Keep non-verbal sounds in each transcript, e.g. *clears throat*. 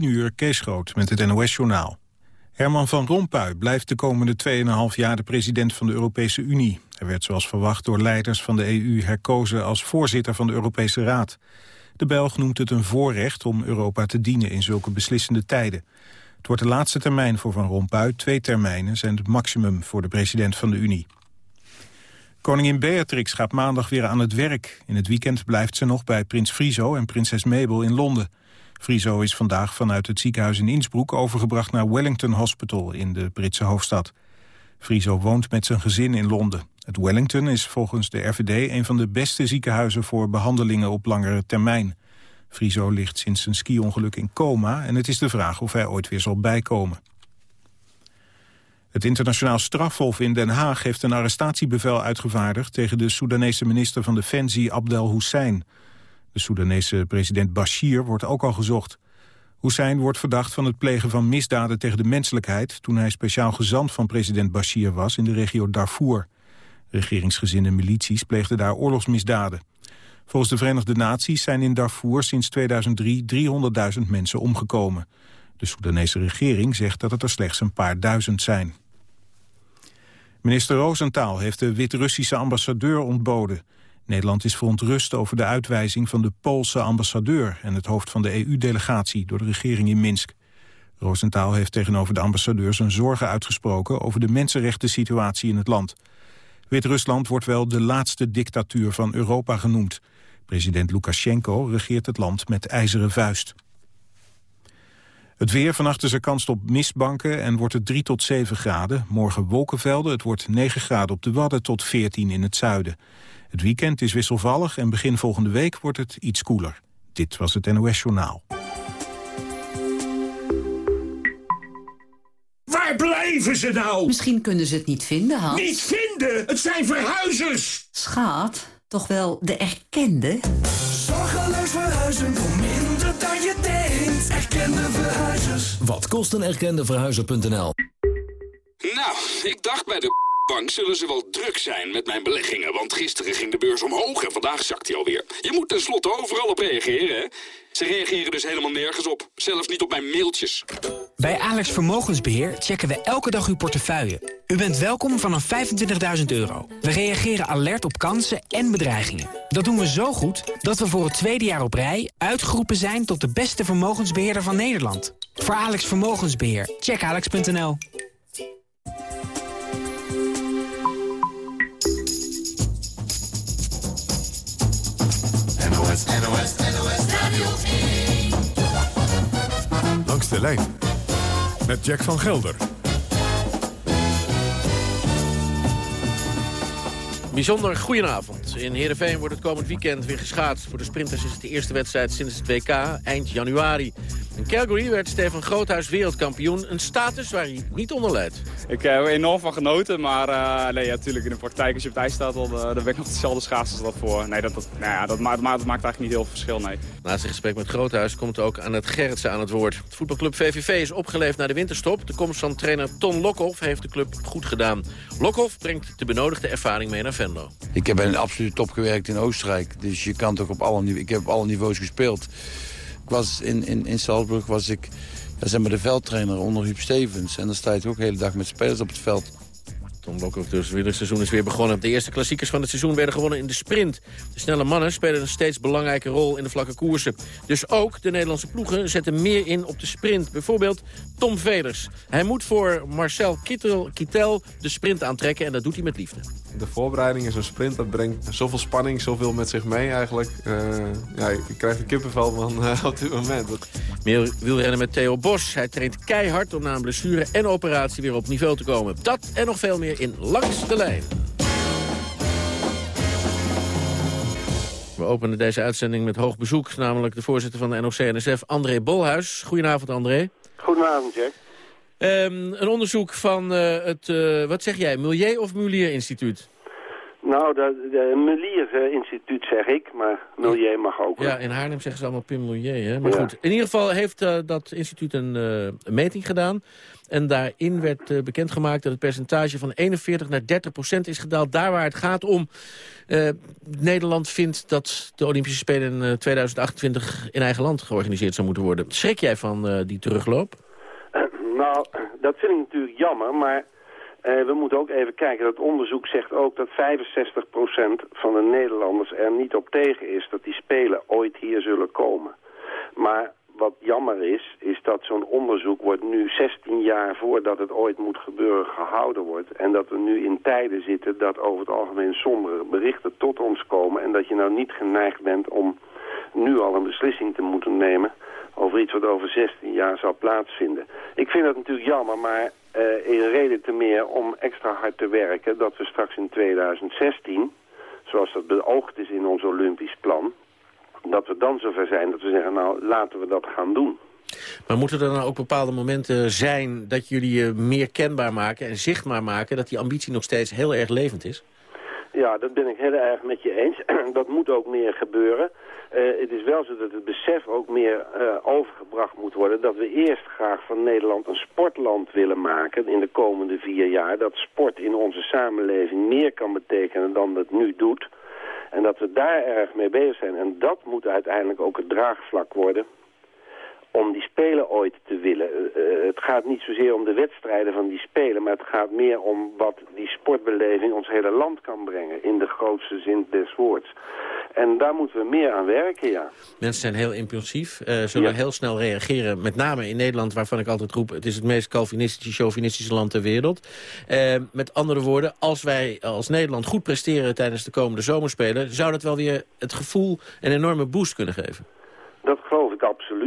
10 uur Kees met het NOS-journaal. Herman van Rompuy blijft de komende 2,5 jaar de president van de Europese Unie. Hij werd zoals verwacht door leiders van de EU herkozen als voorzitter van de Europese Raad. De Belg noemt het een voorrecht om Europa te dienen in zulke beslissende tijden. Het wordt de laatste termijn voor Van Rompuy. Twee termijnen zijn het maximum voor de president van de Unie. Koningin Beatrix gaat maandag weer aan het werk. In het weekend blijft ze nog bij prins Friso en prinses Mabel in Londen. Friso is vandaag vanuit het ziekenhuis in Innsbruck overgebracht naar Wellington Hospital in de Britse hoofdstad. Friso woont met zijn gezin in Londen. Het Wellington is volgens de RVD een van de beste ziekenhuizen voor behandelingen op langere termijn. Friso ligt sinds zijn ski-ongeluk in coma en het is de vraag of hij ooit weer zal bijkomen. Het internationaal strafhof in Den Haag heeft een arrestatiebevel uitgevaardigd tegen de Soedanese minister van Defensie Abdel Hussein. De Soedanese president Bashir wordt ook al gezocht. Hussein wordt verdacht van het plegen van misdaden tegen de menselijkheid... toen hij speciaal gezant van president Bashir was in de regio Darfur. Regeringsgezinde milities pleegden daar oorlogsmisdaden. Volgens de Verenigde Naties zijn in Darfur sinds 2003 300.000 mensen omgekomen. De Soedanese regering zegt dat het er slechts een paar duizend zijn. Minister Roosentaal heeft de Wit-Russische ambassadeur ontboden. Nederland is verontrust over de uitwijzing van de Poolse ambassadeur... en het hoofd van de EU-delegatie door de regering in Minsk. Roosentaal heeft tegenover de ambassadeur zijn zorgen uitgesproken... over de mensenrechten situatie in het land. Wit-Rusland wordt wel de laatste dictatuur van Europa genoemd. President Lukashenko regeert het land met ijzeren vuist. Het weer, vannacht is er kans op mistbanken en wordt het 3 tot 7 graden. Morgen wolkenvelden, het wordt 9 graden op de Wadden tot 14 in het zuiden. Het weekend is wisselvallig en begin volgende week wordt het iets koeler. Dit was het NOS Journaal. Waar blijven ze nou? Misschien kunnen ze het niet vinden, Hans. Niet vinden? Het zijn verhuizers! Schat, toch wel de erkende? Zorgeloos verhuizen voor je Erkende verhuizers. Wat kost een erkende verhuizer.nl? Nou, ik dacht bij de bank zullen ze wel druk zijn met mijn beleggingen. Want gisteren ging de beurs omhoog en vandaag zakt hij alweer. Je moet tenslotte overal op reageren, hè? Ze reageren dus helemaal nergens op. Zelfs niet op mijn mailtjes. Bij Alex Vermogensbeheer checken we elke dag uw portefeuille. U bent welkom vanaf 25.000 euro. We reageren alert op kansen en bedreigingen. Dat doen we zo goed dat we voor het tweede jaar op rij... uitgeroepen zijn tot de beste vermogensbeheerder van Nederland. Voor Alex Vermogensbeheer, check alex.nl. NOS, NOS, NOS Radio 1. Langs de lijn met Jack van Gelder. Bijzonder goedenavond. In Heerenveen wordt het komend weekend weer geschaatst. Voor de sprinters is het de eerste wedstrijd sinds het WK eind januari. In Calgary werd Stefan Groothuis wereldkampioen. Een status waar hij niet onder leidt. Ik heb er enorm van genoten, maar uh, nee, ja, natuurlijk in de praktijk als je op het ijs staat, dan, uh, dan ben ik nog dezelfde schaats als dat voor. Nee, dat, dat, nou ja, dat, maakt, dat maakt eigenlijk niet heel veel verschil, nee. Naast het gesprek met Groothuis komt ook aan het Gerritsen aan het woord. Het voetbalclub VVV is opgeleefd naar de winterstop. De komst van trainer Ton Lokhoff heeft de club goed gedaan. Lokhoff brengt de benodigde ervaring mee naar Venlo. Ik heb bij een absolute top gewerkt in Oostenrijk. Dus je kan toch op alle. Ik heb op alle niveaus gespeeld. Ik was in, in, in Salzburg was ik ja, zeg maar de veldtrainer onder Huub Stevens. En dan sta je ook de hele dag met spelers op het veld. Tom Lokhoff dus weer het seizoen is weer begonnen. De eerste klassiekers van het seizoen werden gewonnen in de sprint. De snelle mannen spelen een steeds belangrijke rol in de vlakke koersen. Dus ook de Nederlandse ploegen zetten meer in op de sprint. Bijvoorbeeld Tom Velers. Hij moet voor Marcel Kittel, Kittel de sprint aantrekken en dat doet hij met liefde. De voorbereiding is een sprint, dat brengt zoveel spanning, zoveel met zich mee eigenlijk. Uh, ja, ik krijg de kippenvel van uh, *laughs* op dit moment. Meer wielrennen met Theo Bos. Hij traint keihard om na een blessure en operatie weer op niveau te komen. Dat en nog veel meer in Langs de Lijn. We openen deze uitzending met hoog bezoek, namelijk de voorzitter van de NOC-NSF, André Bolhuis. Goedenavond, André. Goedenavond, Jack. Um, een onderzoek van uh, het, uh, wat zeg jij, Milieu- of Mulier-instituut? Nou, de, de Melier Instituut zeg ik, maar Milieu mag ook. Ja, in Haarlem zeggen ze allemaal Pim Milieu, hè? Maar goed, in ieder geval heeft uh, dat instituut een, een, meting gedaan. En daarin werd uh, bekendgemaakt dat het percentage van 41 naar 30 procent is gedaald. Daar waar het gaat om. Nederland vindt dat de Olympische Spelen in 2028 in eigen land georganiseerd zou moeten worden. Schrik jij van die terugloop? nou, dat vind ik natuurlijk jammer, maar we moeten ook even kijken, dat onderzoek zegt ook dat 65% van de Nederlanders er niet op tegen is dat die Spelen ooit hier zullen komen. Maar wat jammer is, is dat zo'n onderzoek wordt nu 16 jaar voordat het ooit moet gebeuren gehouden wordt. En dat we nu in tijden zitten dat over het algemeen sombere berichten tot ons komen. En dat je nou niet geneigd bent om nu al een beslissing te moeten nemen over iets wat over 16 jaar zal plaatsvinden. Ik vind dat natuurlijk jammer, maar uh, een reden te meer om extra hard te werken... dat we straks in 2016, zoals dat beoogd is in ons Olympisch plan... dat we dan zover zijn dat we zeggen, nou, laten we dat gaan doen. Maar moeten er dan ook bepaalde momenten zijn dat jullie je meer kenbaar maken en zichtbaar maken... dat die ambitie nog steeds heel erg levend is? Ja, dat ben ik heel erg met je eens. *clears throat* dat moet ook meer gebeuren. Uh, het is wel zo dat het besef ook meer uh, overgebracht moet worden... dat we eerst graag van Nederland een sportland willen maken in de komende vier jaar. Dat sport in onze samenleving meer kan betekenen dan het nu doet. En dat we daar erg mee bezig zijn. En dat moet uiteindelijk ook het draagvlak worden om die Spelen ooit te willen. Uh, het gaat niet zozeer om de wedstrijden van die Spelen... maar het gaat meer om wat die sportbeleving ons hele land kan brengen... in de grootste zin des woords. En daar moeten we meer aan werken, ja. Mensen zijn heel impulsief, uh, zullen ja. heel snel reageren. Met name in Nederland, waarvan ik altijd roep... het is het meest Calvinistische, chauvinistische land ter wereld. Uh, met andere woorden, als wij als Nederland goed presteren... tijdens de komende zomerspelen... zou dat wel weer het gevoel een enorme boost kunnen geven. Dat geloof ik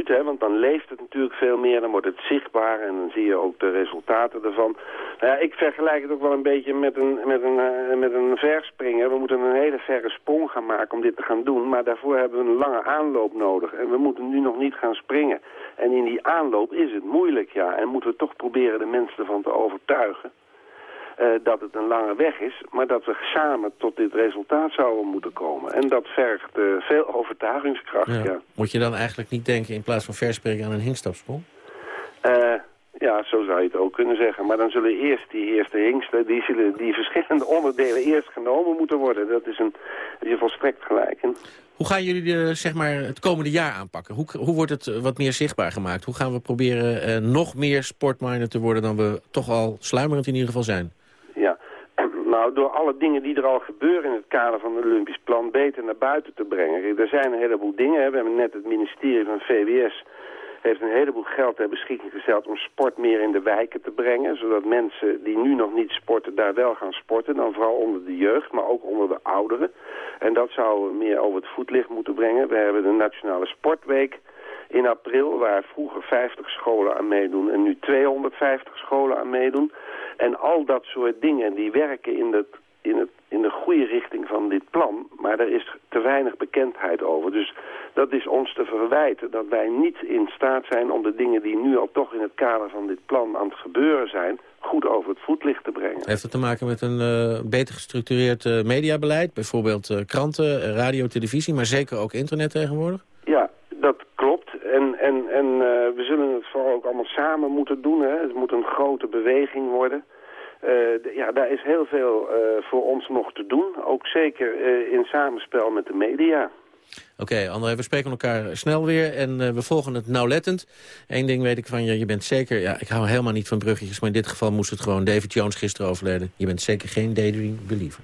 want dan leeft het natuurlijk veel meer, dan wordt het zichtbaar en dan zie je ook de resultaten ervan. Nou ja, ik vergelijk het ook wel een beetje met een, met, een, uh, met een verspringer. We moeten een hele verre sprong gaan maken om dit te gaan doen, maar daarvoor hebben we een lange aanloop nodig. En we moeten nu nog niet gaan springen. En in die aanloop is het moeilijk, ja, en moeten we toch proberen de mensen ervan te overtuigen. Uh, dat het een lange weg is, maar dat we samen tot dit resultaat zouden moeten komen. En dat vergt uh, veel overtuigingskracht, ja. ja. Moet je dan eigenlijk niet denken in plaats van verspringen aan een hinkstapsprong? Uh, ja, zo zou je het ook kunnen zeggen. Maar dan zullen eerst die eerste hingsten, die, zullen, die verschillende *laughs* onderdelen eerst genomen moeten worden. Dat is een, een volstrekt gelijk. En... Hoe gaan jullie de, zeg maar, het komende jaar aanpakken? Hoe, hoe wordt het wat meer zichtbaar gemaakt? Hoe gaan we proberen nog meer sportminer te worden dan we toch al sluimerend in ieder geval zijn? Nou, door alle dingen die er al gebeuren in het kader van het Olympisch plan beter naar buiten te brengen. Er zijn een heleboel dingen. We hebben net het ministerie van VWS heeft een heleboel geld ter beschikking gesteld om sport meer in de wijken te brengen. Zodat mensen die nu nog niet sporten daar wel gaan sporten. Dan vooral onder de jeugd, maar ook onder de ouderen. En dat we meer over het voetlicht moeten brengen. We hebben de Nationale Sportweek in april, waar vroeger 50 scholen aan meedoen en nu 250 scholen aan meedoen. En al dat soort dingen die werken in, het, in, het, in de goede richting van dit plan. Maar er is te weinig bekendheid over. Dus dat is ons te verwijten dat wij niet in staat zijn om de dingen die nu al toch in het kader van dit plan aan het gebeuren zijn, goed over het voetlicht te brengen. Heeft dat te maken met een uh, beter gestructureerd uh, mediabeleid? Bijvoorbeeld uh, kranten, radio, televisie, maar zeker ook internet tegenwoordig? Ja, En, en, en we zullen het vooral ook allemaal samen moeten doen. Hè. Het moet een grote beweging worden. Uh, ja, daar is heel veel uh, voor ons nog te doen. Ook zeker in samenspel met de media. Oké, André, we spreken elkaar snel weer en we volgen het nauwlettend. Eén ding weet ik van je, je bent zeker... Ja, ik hou helemaal niet van bruggetjes, maar in dit geval moest het gewoon David Jones gisteren overleden. Je bent zeker geen daydream believer.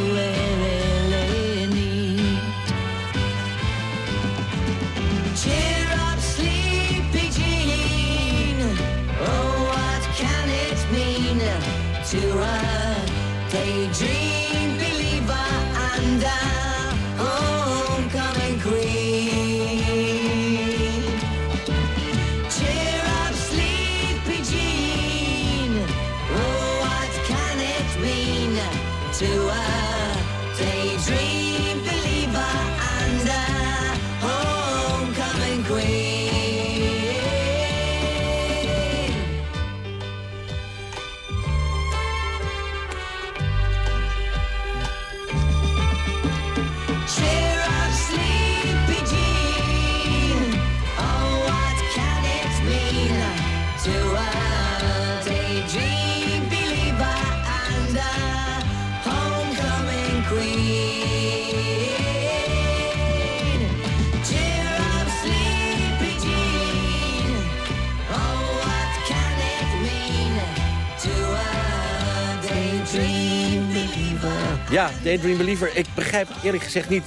Ja, Daydream Believer. Ik begrijp eerlijk gezegd niet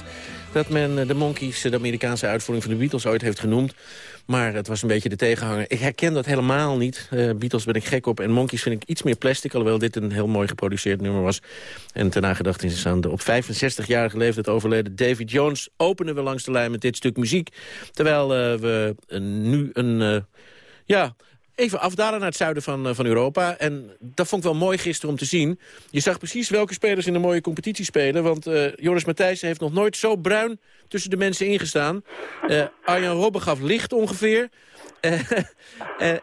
dat men eh, de Monkeys... de Amerikaanse uitvoering van de Beatles ooit heeft genoemd. Maar het was een beetje de tegenhanger. Ik herken dat helemaal niet. Eh, Beatles ben ik gek op en Monkeys vind ik iets meer plastic... alhoewel dit een heel mooi geproduceerd nummer was. En ten nagedachtenis is aan de op 65-jarige leeftijd overleden David Jones... openen we langs de lijn met dit stuk muziek. Terwijl eh, we eh, nu een... eh, ja, even afdalen naar het zuiden van, eh, van Europa. En dat vond ik wel mooi gisteren om te zien. Je zag precies welke spelers in de mooie competitie spelen. Want eh, Joris Matthijssen heeft nog nooit zo bruin tussen de mensen ingestaan. Eh Arjan Robben gaf licht ongeveer. *laughs*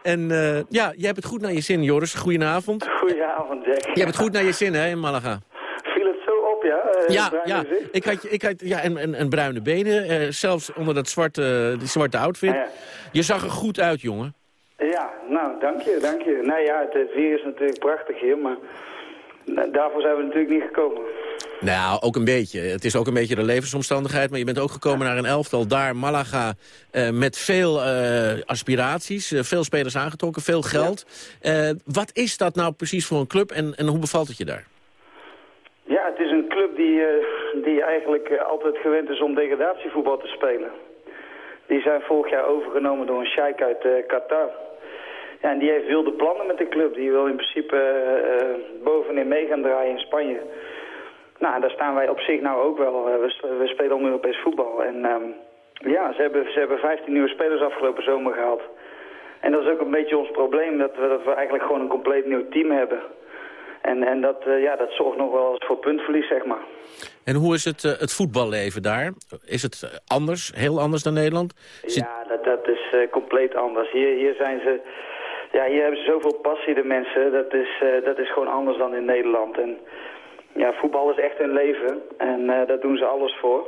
En eh, ja, jij hebt het goed naar je zin, Joris. Goedenavond. Goedenavond, Jack. Je hebt het goed naar je zin, hè, in Malaga? Viel het zo op, ja? Ja, ja. Ik had, je- ik had ja, en, en, en bruine benen. zelfs onder dat zwarte, die zwarte outfit. Ah, ja. Je zag er goed uit, jongen. Ja, nou, dank je, dank je. Nou ja, het, weer is natuurlijk prachtig hier, maar daarvoor zijn we natuurlijk niet gekomen. Nou, ook een beetje. Het is ook een beetje de levensomstandigheid. Maar je bent ook gekomen naar een elftal daar, Malaga, eh, met veel eh, aspiraties. eh, veel spelers aangetrokken, veel geld. Eh, wat is dat nou precies voor een club en, en hoe bevalt het je daar? Ja, het is een club die, die eigenlijk altijd gewend is om degradatievoetbal te spelen. Die zijn vorig jaar overgenomen door een sheik uit Qatar. Ja, en die heeft wilde plannen met de club. Die wil in principe eh, eh, bovenin mee gaan draaien in Spanje. Nou, daar staan wij op zich nou ook wel. Eh, we, we spelen om Europees voetbal. En ehm, ja, ze hebben, ze hebben 15 nieuwe spelers afgelopen zomer gehaald. En dat is ook een beetje ons probleem, dat we, dat we eigenlijk gewoon een compleet nieuw team hebben. En, en dat, ja, dat zorgt nog wel eens voor puntverlies, zeg maar. En hoe is het, het voetballeven daar? Is het anders, heel anders dan Nederland? Zit- Ja, dat, dat is compleet anders. Hier, hier zijn ze... Ja, hier hebben ze zoveel passie, de mensen. Dat is, eh, dat is gewoon anders dan in Nederland. En ja, voetbal is echt hun leven. En eh, daar doen ze alles voor.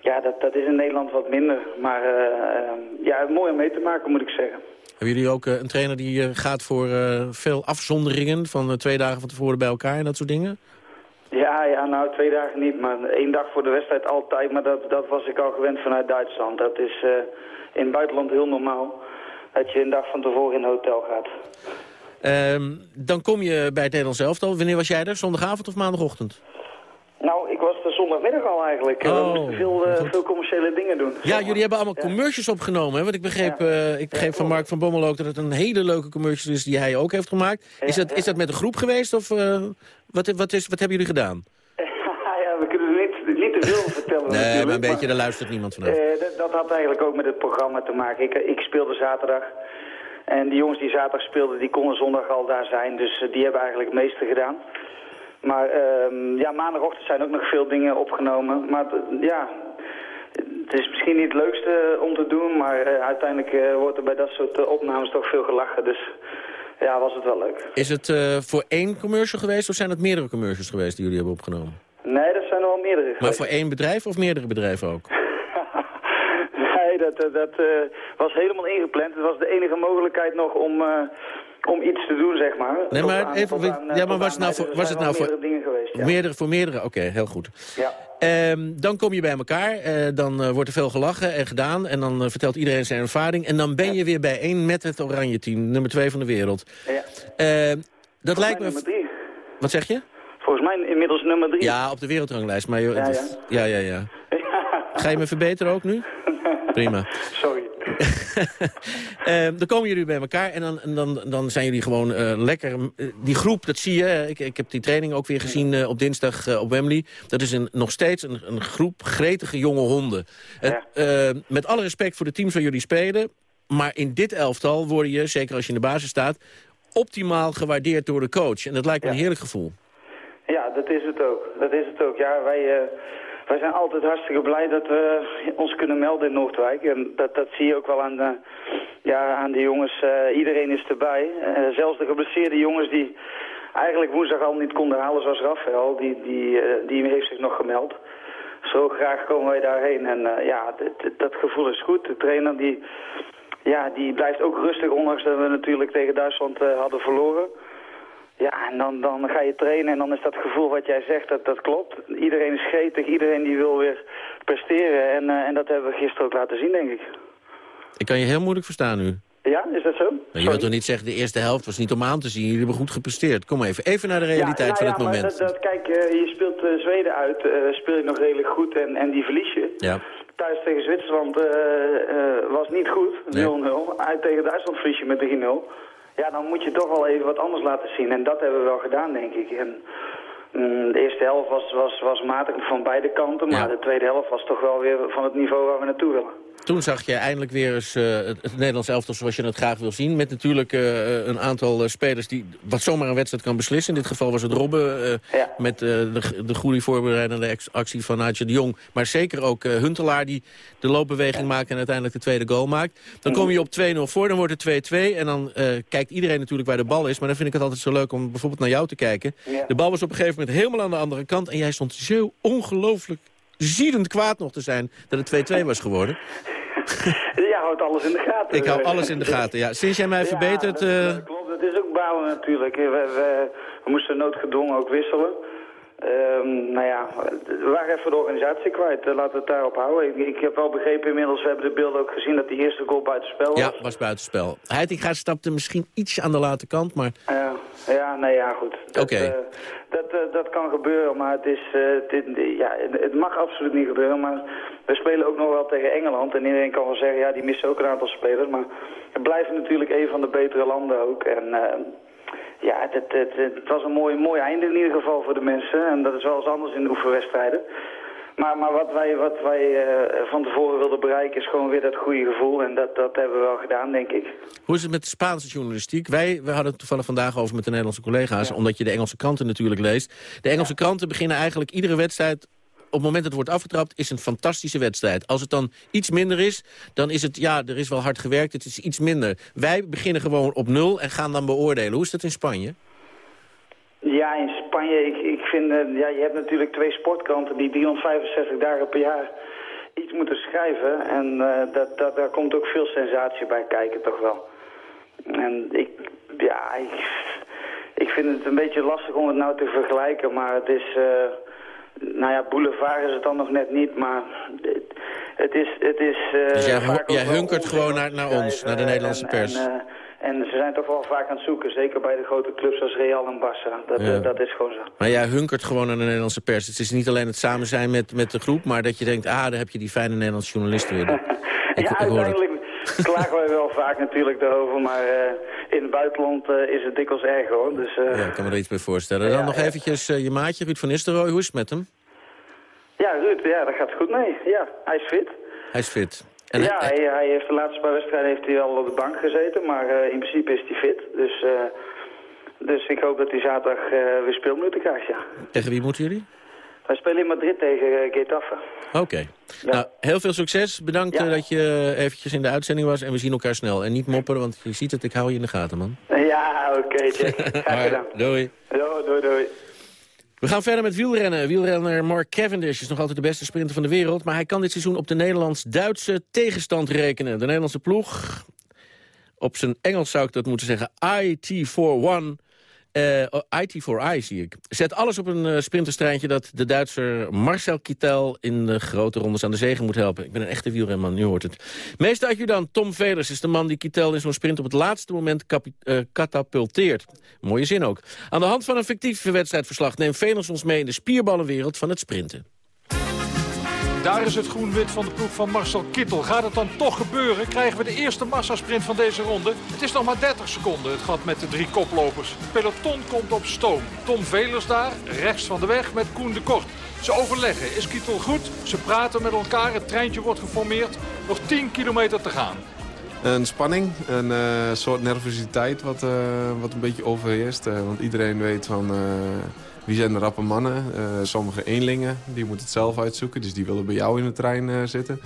Ja, dat, dat is in Nederland wat minder. Maar eh, eh, ja, mooi om mee te maken, moet ik zeggen. Hebben jullie ook een trainer die gaat voor veel afzonderingen... van twee dagen van tevoren bij elkaar en dat soort dingen? Ja, ja, nou twee dagen niet, maar één dag voor de wedstrijd altijd. Maar dat, dat was ik al gewend vanuit Duitsland. Dat is in het buitenland heel normaal. Dat je een dag van tevoren in een hotel gaat. Ehm, dan kom je bij het Nederlands elftal. Wanneer was jij er? Zondagavond of maandagochtend? Nou, ik was er zondagmiddag al eigenlijk. Oh, We moesten veel, eh, veel commerciële dingen doen. Ja, jullie hebben allemaal commercials opgenomen. Hè? Want ik begreep, eh, ik begreep van Mark van Bommel ook dat het een hele leuke commercial is die hij ook heeft gemaakt. Is dat, is dat met een groep geweest of eh, wat, wat, is, wat hebben jullie gedaan? ja, we kunnen er niet, niet te veel vertellen Nee, natuurlijk, maar een beetje, daar luistert niemand vanaf. Eh, dat, dat had eigenlijk ook met het programma te maken. Ik, ik speelde zaterdag. En die jongens die zaterdag speelden, die konden zondag al daar zijn. Dus eh, die hebben eigenlijk het meeste gedaan. Maar ehm, ja, maandagochtend zijn ook nog veel dingen opgenomen. Maar ja, het is misschien niet het leukste om te doen. Maar eh, uiteindelijk eh, wordt er bij dat soort eh, opnames toch veel gelachen. Dus ja, was het wel leuk. Is het eh, voor één commercial geweest of zijn het meerdere commercials geweest die jullie hebben opgenomen? Nee, dat zijn er wel meerdere Maar voor één bedrijf of meerdere bedrijven ook? *laughs* Nee, Dat, dat, dat eh, was helemaal ingepland. Het was de enige mogelijkheid nog om, eh, om iets te doen, zeg maar. Nee, maar aan- even, aan, eh, ja, maar was het nou voor, was het nou voor meerdere dingen geweest, ja. meerdere, voor meerdere? Oké, heel goed. Ja. Ehm, dan kom je bij elkaar, eh, dan eh, wordt er veel gelachen en gedaan... en dan eh, vertelt iedereen zijn ervaring... en dan ben je weer bijeen met het oranje team, nummer twee van de wereld. Ja. Ehm, dat lijkt me... Wat zeg je? Volgens mij inmiddels nummer drie. Ja, op de wereldranglijst, maar... joh, Ja, ja, ja, ja. *laughs* Ga je me verbeteren ook nu? Prima. *laughs* Sorry. *laughs* Ehm, dan komen jullie bij elkaar en dan, en dan, dan zijn jullie gewoon eh, lekker... eh, die groep, dat zie je. Ik, ik heb die training ook weer gezien eh, op dinsdag op Wembley. Dat is een, nog steeds een, een groep gretige jonge honden. Met alle respect voor de teams waar jullie spelen... maar in dit elftal worden je, zeker als je in de basis staat... optimaal gewaardeerd door de coach. En dat lijkt me een heerlijk gevoel. Ja, dat is het ook. Dat is het ook. Ja, wij, eh, wij zijn altijd hartstikke blij dat we ons kunnen melden in Noordwijk. En dat, dat zie je ook wel aan de, ja, aan de jongens. Eh, iedereen is erbij. Eh, zelfs de geblesseerde jongens die eigenlijk woensdag al niet konden halen, zoals Rafael, die, die, die heeft zich nog gemeld. Zo graag komen wij daarheen. En ja, dat gevoel is goed. De trainer die, ja, die blijft ook rustig, ondanks dat we natuurlijk tegen Duitsland hadden verloren. Ja, en dan, dan ga je trainen en dan is dat gevoel wat jij zegt, dat, dat klopt. Iedereen is gretig, iedereen die wil weer presteren. En, eh, en dat hebben we gisteren ook laten zien, denk ik. Ik kan je heel moeilijk verstaan nu. Ja, is dat zo? Je wilt toch niet zeggen, de eerste helft was niet om aan te zien. Jullie hebben goed gepresteerd. Kom even, even naar de realiteit ja, nou van ja, het moment. Dat, dat, kijk, eh, je speelt eh, Zweden uit, speel je nog redelijk goed en, en die verlies je. Ja. Thuis tegen Zwitserland eh, eh, was niet goed, 0-0. Uit tegen Duitsland verlies je met 3-0. Ja, dan moet je toch wel even wat anders laten zien. En dat hebben we wel gedaan, denk ik. En, mm, de eerste helft was, was, was matig van beide kanten, maar de tweede helft was toch wel weer van het niveau waar we naartoe willen. Toen zag je eindelijk weer eens eh, het, het Nederlands elftal zoals je het graag wil zien. Met natuurlijk eh, een aantal eh, spelers die wat zomaar een wedstrijd kan beslissen. In dit geval was het Robben eh, met eh, de, de goede voorbereidende actie van Naatje de Jong. Maar zeker ook eh, Huntelaar die de loopbeweging maakt en uiteindelijk de tweede goal maakt. Dan kom je op 2-0 voor, dan wordt het 2-2. En dan eh, kijkt iedereen natuurlijk waar de bal is. Maar dan vind ik het altijd zo leuk om bijvoorbeeld naar jou te kijken. Ja. De bal was op een gegeven moment helemaal aan de andere kant. En jij stond zo ongelooflijk ziedend kwaad nog te zijn dat het 2-2 was geworden. *laughs* Ja, houdt alles in de gaten. Ik hou alles in de gaten, ja. Sinds jij mij verbetert... dat, eh, dat klopt, het is ook balen natuurlijk. We, we, we moesten noodgedwongen ook wisselen. Ehm, nou ja, we waren even de organisatie kwijt. Eh, laten we het daarop houden. Ik, ik heb wel begrepen inmiddels, we hebben de beelden ook gezien... dat die eerste goal buitenspel was. ja, was buitenspel. Heitinga stapte misschien iets aan de late kant, maar... Ja, ja, nee, ja, goed. Oké. eh, dat, eh, dat kan gebeuren, maar het, is, dit, ja, het mag absoluut niet gebeuren. Maar we spelen ook nog wel tegen Engeland. En iedereen kan wel zeggen, ja, die missen ook een aantal spelers. Maar we blijven natuurlijk een van de betere landen ook. En ja, het, het, het, het was een mooi, mooi einde in ieder geval voor de mensen. En dat is wel eens anders in de oefenwedstrijden. Maar, maar wat wij, wat wij eh, van tevoren wilden bereiken is gewoon weer dat goede gevoel. En dat, dat hebben we wel gedaan, denk ik. Hoe is het met de Spaanse journalistiek? Wij we hadden het toevallig vandaag over met de Nederlandse collega's... omdat je de Engelse kranten natuurlijk leest. De Engelse kranten beginnen eigenlijk iedere wedstrijd... op het moment dat het wordt afgetrapt, is een fantastische wedstrijd. Als het dan iets minder is, dan is het... ja, er is wel hard gewerkt, het is iets minder. Wij beginnen gewoon op nul en gaan dan beoordelen. Hoe is dat in Spanje? Ja, in Spanje, ik, ik vind, eh, ja, je hebt natuurlijk twee sportkranten die 365 dagen per jaar iets moeten schrijven. En eh, dat, dat, daar komt ook veel sensatie bij kijken, toch wel. En ik, ja, ik, ik vind het een beetje lastig om het nou te vergelijken, maar het is, eh, nou ja, boulevard is het dan nog net niet, maar het, het is, het is eh, Dus jij, hunkert gewoon naar, naar ons, naar de Nederlandse en- pers. En, eh, en ze zijn toch wel vaak aan het zoeken, zeker bij de grote clubs als Real en Barça. Dat, Ja. eh, dat is gewoon zo. Maar jij hunkert gewoon naar de Nederlandse pers. Het is niet alleen het samen zijn met, met de groep... maar dat je denkt, ah, daar heb je die fijne Nederlandse journalisten weer. *laughs* Ik, ja, hoor uiteindelijk *laughs* klagen wij wel vaak natuurlijk daarover, maar eh, in het buitenland eh, is het dikwijls erg hoor. Dus, eh, Ja, ik kan me er iets bij voorstellen. Dan nog eventjes je maatje, Ruud van Nistelrooy. Hoe is het met hem? ja, Ruud, ja, dat gaat goed mee. Ja, hij is fit. Hij is fit. En ja, hij, hij heeft de laatste paar wedstrijden heeft hij al op de bank gezeten, maar in principe is hij fit. Dus, dus ik hoop dat hij zaterdag eh, weer speelminuten krijgt, ja. tegen wie moeten jullie? Wij spelen in Madrid tegen uh, Getafe. Oké. Nou, heel veel succes. Bedankt eh, dat je eh, eventjes in de uitzending was. En we zien elkaar snel. En niet mopperen, want je ziet het, ik hou je in de gaten, man. Ja, oké, *laughs* Jack. Graag gedaan. Doei. Doei, doei. We gaan verder met wielrennen. Wielrenner Mark Cavendish is nog altijd de beste sprinter van de wereld... maar hij kan dit seizoen op de Nederlands-Duitse tegenstand rekenen. De Nederlandse ploeg, op zijn Engels zou ik dat moeten zeggen... IT41 eh IT4I zie ik. Zet alles op een uh, sprinterstreintje dat de Duitser Marcel Kittel in de grote rondes aan de zegen moet helpen. Ik ben een echte wielrenman, nu hoort het. Meeste adjudant Tom Velers is de man die Kittel in zo'n sprint op het laatste moment uh, katapulteert. Mooie zin ook. Aan de hand van een fictief wedstrijdverslag neemt Velers ons mee in de spierballenwereld van het sprinten. Daar is het groen-wit van de ploeg van Marcel Kittel. Gaat het dan toch gebeuren? Krijgen we de eerste massasprint van deze ronde? Het is nog maar 30 seconden, het gat met de drie koplopers. Het peloton komt op stoom. Tom Velers daar, rechts van de weg met Koen de Kort. Ze overleggen. Is Kittel goed? Ze praten met elkaar. Het treintje wordt geformeerd. Nog 10 kilometer te gaan. Een spanning, een uh, soort nervositeit wat, uh, wat een beetje overheerst. Uh, want iedereen weet van... Wie zijn de rappe mannen? Sommige eenlingen, die moeten het zelf uitzoeken. Dus die willen bij jou in de trein zitten.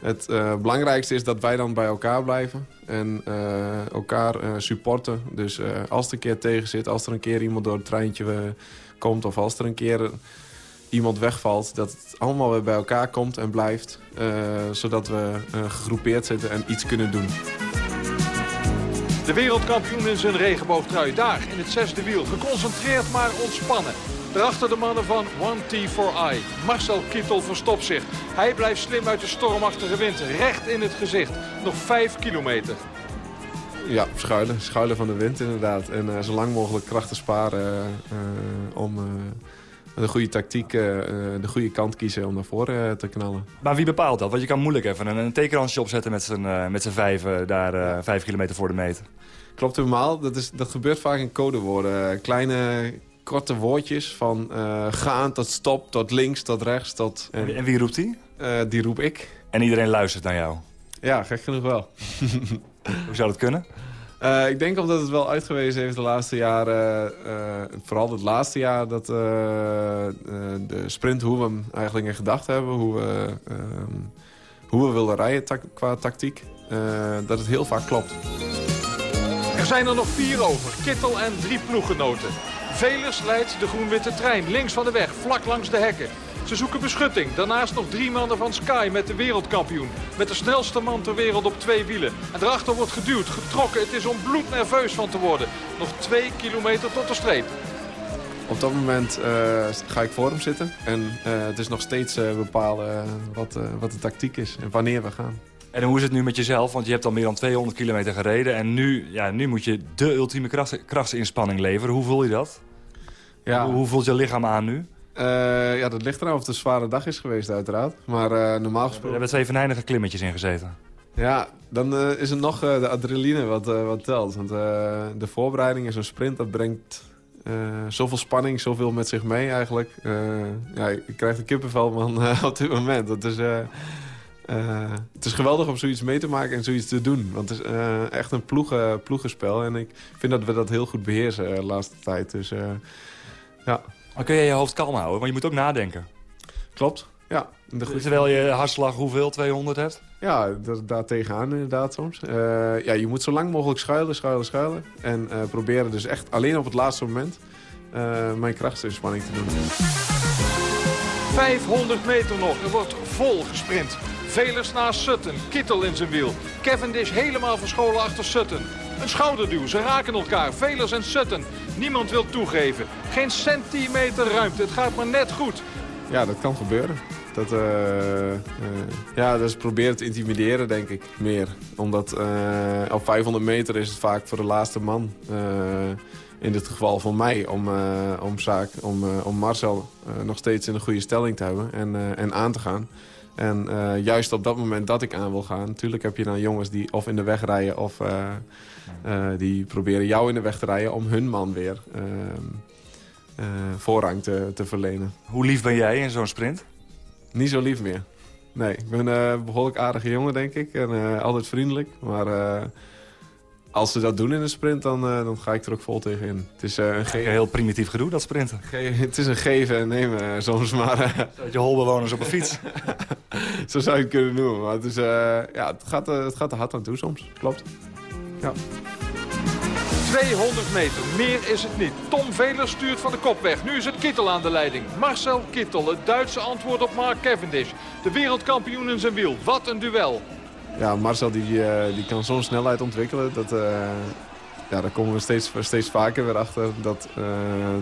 Het belangrijkste is dat wij dan bij elkaar blijven. En elkaar supporten. Dus als er een keer tegen zit, als er een keer iemand door het treintje komt... of als er een keer iemand wegvalt, dat het allemaal weer bij elkaar komt en blijft. zodat we gegroepeerd zitten en iets kunnen doen. De wereldkampioen in zijn regenboogtrui. Daar in het zesde wiel. Geconcentreerd maar ontspannen. Daarachter de mannen van 1T4I. Marcel Kittel verstopt zich. Hij blijft slim uit de stormachtige wind. Recht in het gezicht. Nog vijf kilometer. Ja, schuilen. Schuilen van de wind inderdaad. En uh, zo lang mogelijk krachten sparen uh, om... Uh, de goede tactiek, uh, de goede kant kiezen om naar voren uh, te knallen. Maar wie bepaalt dat? Want je kan moeilijk even een, een opzetten met z'n uh, met vijven daar vijf kilometer voor de meter. Klopt helemaal. Dat, is, dat gebeurt vaak in codewoorden. Kleine, korte woordjes van gaan tot stop, tot links, tot rechts. Tot, en, en wie roept die? die roep ik. En iedereen luistert naar jou? Ja, gek genoeg wel. *laughs* Hoe zou dat kunnen? Uh, ik denk omdat het wel uitgewezen heeft de laatste jaren, uh, vooral het laatste jaar, dat de sprint, hoe we hem eigenlijk in gedachten hebben, hoe we, hoe we willen rijden qua tactiek, dat het heel vaak klopt. Er zijn er nog vier over, Kittel en drie ploeggenoten. Velers leidt de groen-witte trein links van de weg, vlak langs de hekken. Ze zoeken beschutting. Daarnaast nog drie mannen van Sky met de wereldkampioen. Met de snelste man ter wereld op twee wielen. En daarachter wordt geduwd, getrokken. Het is om bloednerveus van te worden. Nog twee kilometer tot de streep. Op dat moment uh, ga ik voor hem zitten. En uh, het is nog steeds uh, bepalen wat, wat de tactiek is en wanneer we gaan. En hoe is het nu met jezelf? Want je hebt al meer dan 200 kilometer gereden. En nu, ja, nu moet je de ultieme kracht, krachtsinspanning leveren. Hoe voel je dat? Ja. Hoe, hoe voelt je lichaam aan nu? Uh, ja, dat ligt eraan of het een zware dag is geweest uiteraard. Maar uh, normaal gesproken... Er hebben twee venijnige klimmetjes in gezeten. Ja, dan uh, is het nog de adrenaline wat, wat telt. Want de voorbereiding in zo'n sprint, dat brengt zoveel spanning, zoveel met zich mee eigenlijk. ja, ik krijg de kippenvel man *laughs* op dit moment. Dat is, het is geweldig om zoiets mee te maken en zoiets te doen. Want het is echt een ploegen, ploegenspel. En ik vind dat we dat heel goed beheersen de laatste tijd. Dus ja... Maar kun je je hoofd kalm houden? Want je moet ook nadenken. Klopt, ja. De Terwijl je hartslag hoeveel, 200 hebt? Ja, daar tegenaan inderdaad soms. Uh, ja, je moet zo lang mogelijk schuilen, schuilen, schuilen. En uh, proberen dus echt alleen op het laatste moment uh, mijn krachtsinspanning te doen. 500 meter nog. Er wordt vol gesprint. Velers naast Sutton. Kittel in zijn wiel. Cavendish helemaal verscholen achter Sutton. Een schouderduw. Ze raken elkaar. Velers en Sutton. Niemand wil toegeven. Geen centimeter ruimte. Het gaat maar net goed. Ja, dat kan gebeuren. Dat, uh, ja, dus probeer te intimideren, denk ik, meer. Omdat uh, op 500 meter is het vaak voor de laatste man... in dit geval voor mij, om, om, zaak, om, om Marcel nog steeds in een goede stelling te hebben en, en aan te gaan. En juist op dat moment dat ik aan wil gaan... natuurlijk heb je dan jongens die of in de weg rijden... of die proberen jou in de weg te rijden... om hun man weer voorrang te, te verlenen. Hoe lief ben jij in zo'n sprint? Niet zo lief meer. Nee, ik ben een behoorlijk aardige jongen, denk ik. En altijd vriendelijk. Maar als ze dat doen in een sprint, dan, uh, dan ga ik er ook vol tegen in. Het is uh, een ge heel primitief gedoe, dat sprinten. Ge *laughs* het is een geven en nemen uh, soms, maar... je holbewoners op een fiets. *laughs* Zo zou je het kunnen noemen. Maar het, is, ja, het, gaat, het gaat er hard aan toe soms, klopt. Ja. 200 meter, meer is het niet. Tom Veler stuurt van de kop weg. Nu is het Kittel aan de leiding. Marcel Kittel, het Duitse antwoord op Mark Cavendish. De wereldkampioen in zijn wiel. Wat een duel. Ja, Marcel die, eh, die kan zo'n snelheid ontwikkelen. Dat, eh, ja, daar komen we steeds, steeds vaker weer achter. Dat, eh,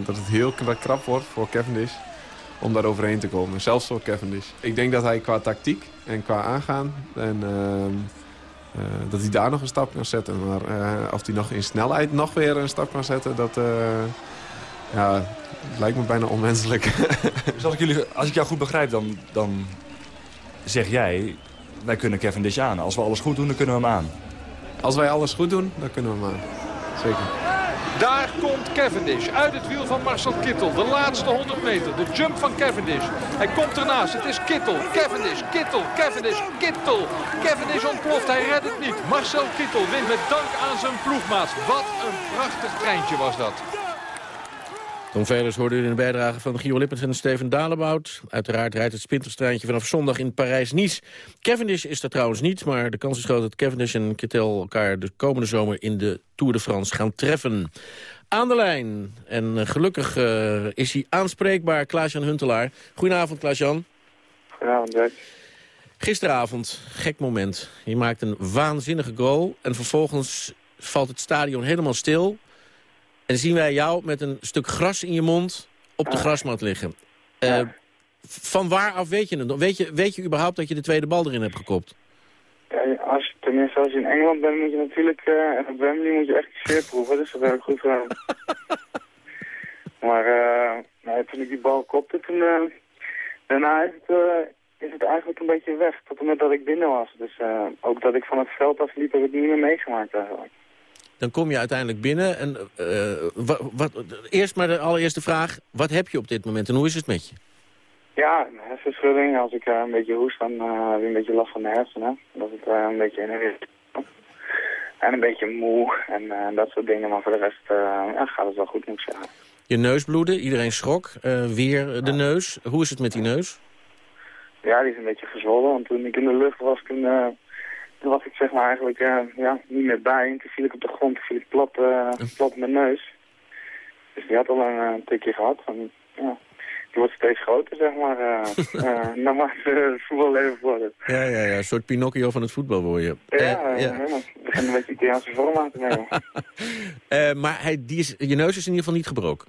dat het heel kra- krap wordt voor Cavendish om daar overheen te komen. Zelfs voor Cavendish. Ik denk dat hij qua tactiek en qua aangaan... En, ehm, eh, dat hij daar nog een stap kan zetten. Maar eh, of hij nog in snelheid nog weer een stap kan zetten... dat eh, ja, lijkt me bijna onmenselijk. *laughs* Dus als ik, jullie, als ik jou goed begrijp, dan, dan zeg jij... wij kunnen Cavendish aan. Als we alles goed doen, dan kunnen we hem aan. Als wij alles goed doen, dan kunnen we hem aan. Zeker. Daar komt Cavendish uit het wiel van Marcel Kittel. De laatste 100 meter. De jump van Cavendish. Hij komt ernaast. Het is Kittel. Cavendish. Kittel. Cavendish. Kittel. Cavendish ontploft. Hij redt het niet. Marcel Kittel wint met dank aan zijn ploegmaat. Wat een prachtig treintje was dat. Tom Velers hoorde u in de bijdrage van Gio Lippens en Steven Dalebout. Uiteraard rijdt het sprinterstreintje vanaf zondag in Parijs-Nice. Cavendish is er trouwens niet, maar de kans is groot dat Cavendish en Kittel elkaar de komende zomer in de Tour de France gaan treffen. Aan de lijn, en gelukkig eh, is hij aanspreekbaar, Klaas-Jan Huntelaar. Goedenavond, Klaas-Jan. Goedenavond, Jack. Gisteravond, gek moment. Je maakt een waanzinnige goal en vervolgens valt het stadion helemaal stil... En dan zien wij jou met een stuk gras in je mond op de grasmat liggen. Eh, Van waar af weet je het? Weet je, weet je überhaupt dat je de tweede bal erin hebt gekopt? Ja, als, tenminste, als je in Engeland bent, moet je natuurlijk... eh, en op Wembley moet je echt sfeer proeven, dus dat heb ik goed gedaan. *laughs* maar eh, toen ik die bal kopte, toen... daarna is het, is het eigenlijk een beetje weg, tot en met dat ik binnen was. Dus ook dat ik van het veld afliep, heb ik niet meer meegemaakt eigenlijk. Dan kom je uiteindelijk binnen. En, eh, wat, wat, eerst maar de allereerste vraag. Wat heb je op dit moment en hoe is het met je? Ja, een hersenschudding. Als ik eh, een beetje hoest, dan eh, heb ik een beetje last van de hersenen. Dat het eh, een beetje in en een beetje moe en dat soort dingen. Maar voor de rest ja, gaat het wel goed, moet ik zeggen. Je neus bloedde, iedereen schrok. Weer de neus. Hoe is het met die neus? Ja, die is een beetje gezwollen. Want toen ik in de lucht was, toen, toen was ik zeg maar eigenlijk eh, ja, niet meer bij. En toen viel ik op de grond, toen viel ik plat, eh, plat op mijn neus. Dus die had al een, eh, tikje gehad. En, ja, die wordt steeds groter, zeg maar. *laughs* naarmate het voetballeven vordert. Ja, ja, ja. Een soort Pinocchio van het voetbal word je. Ja, ja. begin een beetje Italiaanse vorm aan te nemen. *laughs* Maar hij, die is, je neus is in ieder geval niet gebroken.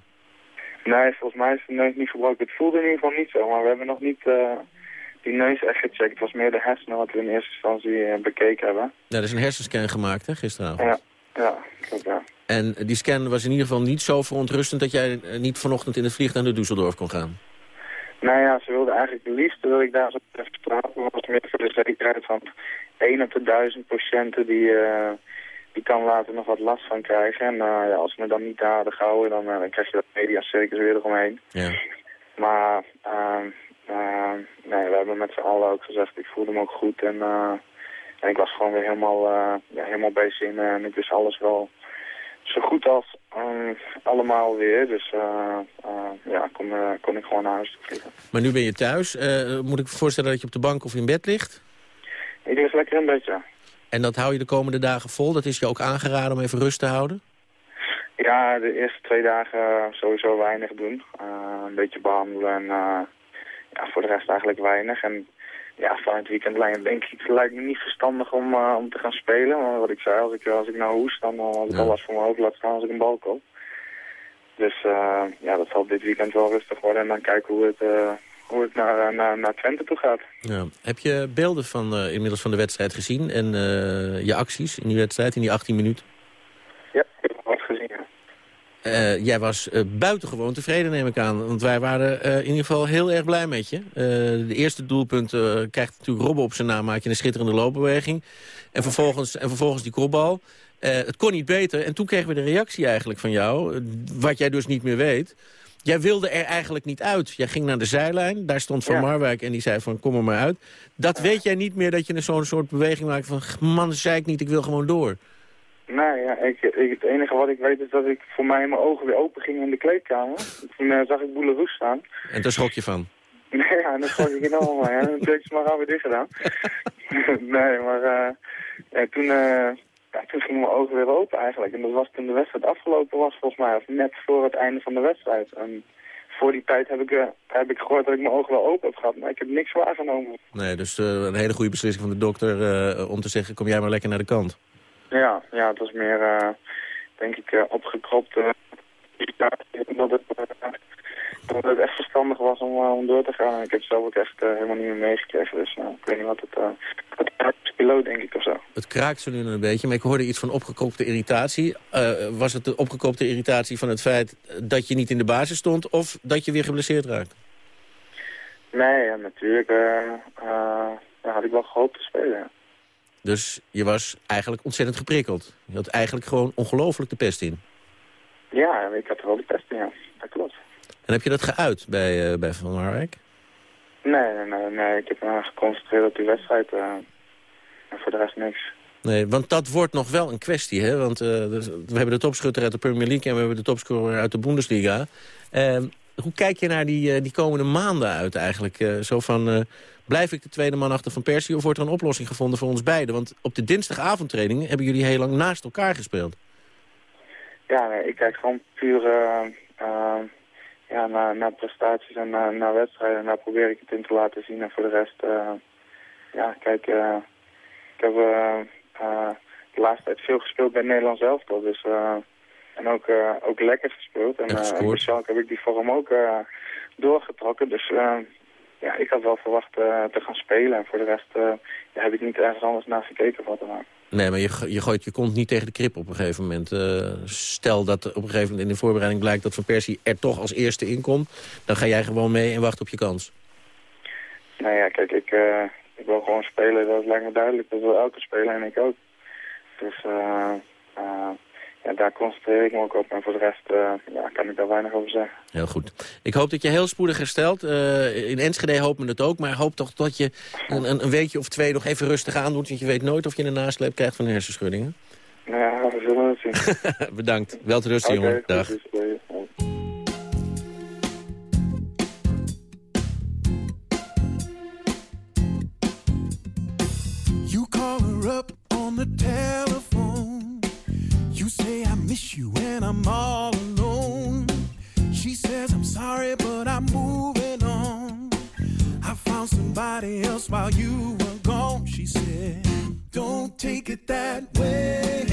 nee, volgens mij is de neus niet gebroken. Het voelde in ieder geval niet zo, maar we hebben nog niet die neus echt gecheckt. Het was meer de hersenen wat we in eerste instantie eh, bekeken hebben. Ja, er is een hersenscan gemaakt hè, gisteravond. Ja, ja, klopt, ja. En die scan was in ieder geval niet zo verontrustend... dat jij eh, niet vanochtend in het vliegtuig naar Düsseldorf kon gaan. Nou ja, ze wilden eigenlijk het liefst dat ik daar zo even praten was meer voor de zekerheid van 1 op de duizend patiënten die, eh, die kan later nog wat last van krijgen. En eh, ja, als ze me dan niet daar hadden gehouden, dan, eh, dan krijg je dat mediacircus weer eromheen. Ja. Maar ehm, nee, we hebben met z'n allen ook gezegd, ik voelde me ook goed en, eh, en ik was gewoon weer helemaal, eh, ja, helemaal bezig in en ik wist alles wel zo goed als allemaal weer. Dus ja, kon, kon ik gewoon naar huis vliegen. Maar nu ben je thuis. Moet ik me voorstellen dat je op de bank of in bed ligt? Ik lig lekker in bed, ja. En dat hou je de komende dagen vol? Dat is je ook aangeraden om even rust te houden? Ja, de eerste twee dagen sowieso weinig doen. Een beetje behandelen en ja, voor de rest eigenlijk weinig. En ja, van het weekend lijkt, denk ik, het lijkt me niet verstandig om, eh, om te gaan spelen. Maar wat ik zei, als ik, als ik nou hoest, dan uh, had ik al last voor mijn hoofd laten staan als ik een bal koop. Dus eh, ja, dat zal dit weekend wel rustig worden. En dan kijken hoe het, eh, hoe het naar, naar, naar Twente toe gaat. Ja. Heb je beelden van, eh, inmiddels van de wedstrijd gezien? En eh, je acties in die wedstrijd, in die 18 minuten? Ja, ik heb wat gezien, ja. Eh, jij was eh, buitengewoon tevreden, neem ik aan. Want wij waren eh, in ieder geval heel erg blij met je. De eerste doelpunt krijgt natuurlijk Robben op zijn naam. Maak je een schitterende loopbeweging. En vervolgens, en vervolgens die kopbal. Het kon niet beter. En toen kregen we de reactie eigenlijk van jou. Wat jij dus niet meer weet. Jij wilde er eigenlijk niet uit. Jij ging naar de zijlijn. Daar stond Van Ja. Marwijk en die zei van kom er maar uit. Dat weet jij niet meer dat je zo'n soort beweging maakt van... man, zei ik niet, ik wil gewoon door. Nee, ja, ik, ik, het enige wat ik weet is dat ik voor mij mijn ogen weer open gingen in de kleedkamer. Toen eh, zag ik Boeleroes staan. En daar schrok je van. Nee, ja, dan schrok ik enorm van. Ja, dan heb ik maar gauw weer dicht gedaan. *laughs* nee, maar eh, ja, toen, ja, toen gingen mijn ogen weer open eigenlijk. En dat was toen de wedstrijd afgelopen was volgens mij, of net voor het einde van de wedstrijd. En voor die tijd heb ik, heb ik gehoord dat ik mijn ogen wel open heb gehad, maar ik heb niks waargenomen. Nee, dus een hele goede beslissing van de dokter om te zeggen... kom jij maar lekker naar de kant. Ja, ja het was meer, eh, denk ik, eh, opgekropt. eh, dat, het, eh, dat het echt verstandig was om, om door te gaan. En ik heb zelf ook echt helemaal niet meer meegekregen. Dus ik weet niet wat het... het is piloot, denk ik, of zo. Het kraakt zo nu een beetje, maar ik hoorde iets van opgekoopte irritatie. Was het de opgekoopte irritatie van het feit dat je niet in de basis stond... of dat je weer geblesseerd raakt? Nee, ja, natuurlijk had ik wel gehoopt te spelen. Dus je was eigenlijk ontzettend geprikkeld. Je had eigenlijk gewoon ongelooflijk de pest in. Ja, ik had er wel de pest in, ja. Dat klopt. En heb je dat geuit bij, eh, bij Van Marwijk? Nee, nee, nee, nee. Ik heb me geconcentreerd op die wedstrijd. eh, en voor de rest niks. Nee, want dat wordt nog wel een kwestie, hè? Want eh, we hebben de topschutter uit de Premier League... en we hebben de topscorer uit de Bundesliga. Ehm, hoe kijk je naar die, die komende maanden uit eigenlijk? Zo van, blijf ik de tweede man achter Van Persie... of wordt er een oplossing gevonden voor ons beiden? Want op de dinsdagavondtrainingen hebben jullie heel lang naast elkaar gespeeld. Ja, nee, ik kijk gewoon puur eh, eh, ja, naar, naar prestaties en naar, naar wedstrijden. En daar probeer ik het in te laten zien. En voor de rest, eh, ja, kijk, ik heb de laatste tijd veel gespeeld bij het Nederlands elftal. Dus, en ook, ook lekker gespeeld. En, En en heb ik die vorm ook doorgetrokken. Dus ja, ik had wel verwacht eh, te gaan spelen. En voor de rest eh, ja, heb ik niet ergens anders naar gekeken wat dan ook. Nee, maar je, je gooit je kont niet tegen de krip op een gegeven moment. Eh, stel dat op een gegeven moment in de voorbereiding blijkt... dat Van Persie er toch als eerste inkomt... dan ga jij gewoon mee en wacht op je kans. Nou ja, kijk, ik, ik wil gewoon spelen, dat lijkt me duidelijk. Dat wil elke speler en ik ook. Dus ja, daar concentreer ik me ook op. En voor de rest eh, ja, kan ik daar weinig over zeggen. Heel goed. Ik hoop dat je heel spoedig herstelt. Eh, in Enschede hopen we het ook. Maar hoop toch dat je een, een, een weekje of twee nog even rustig aandoet. Want je weet nooit of je een nasleep krijgt van hersenschuddingen. Nou ja, we zullen het zien. *laughs* Bedankt. Wel te rusten, Oké, jongen. Dag. You call her up on the telephone. I'm all alone. She says, I'm sorry, but I'm moving on. I found somebody else while you were gone. She said, Don't take it that way.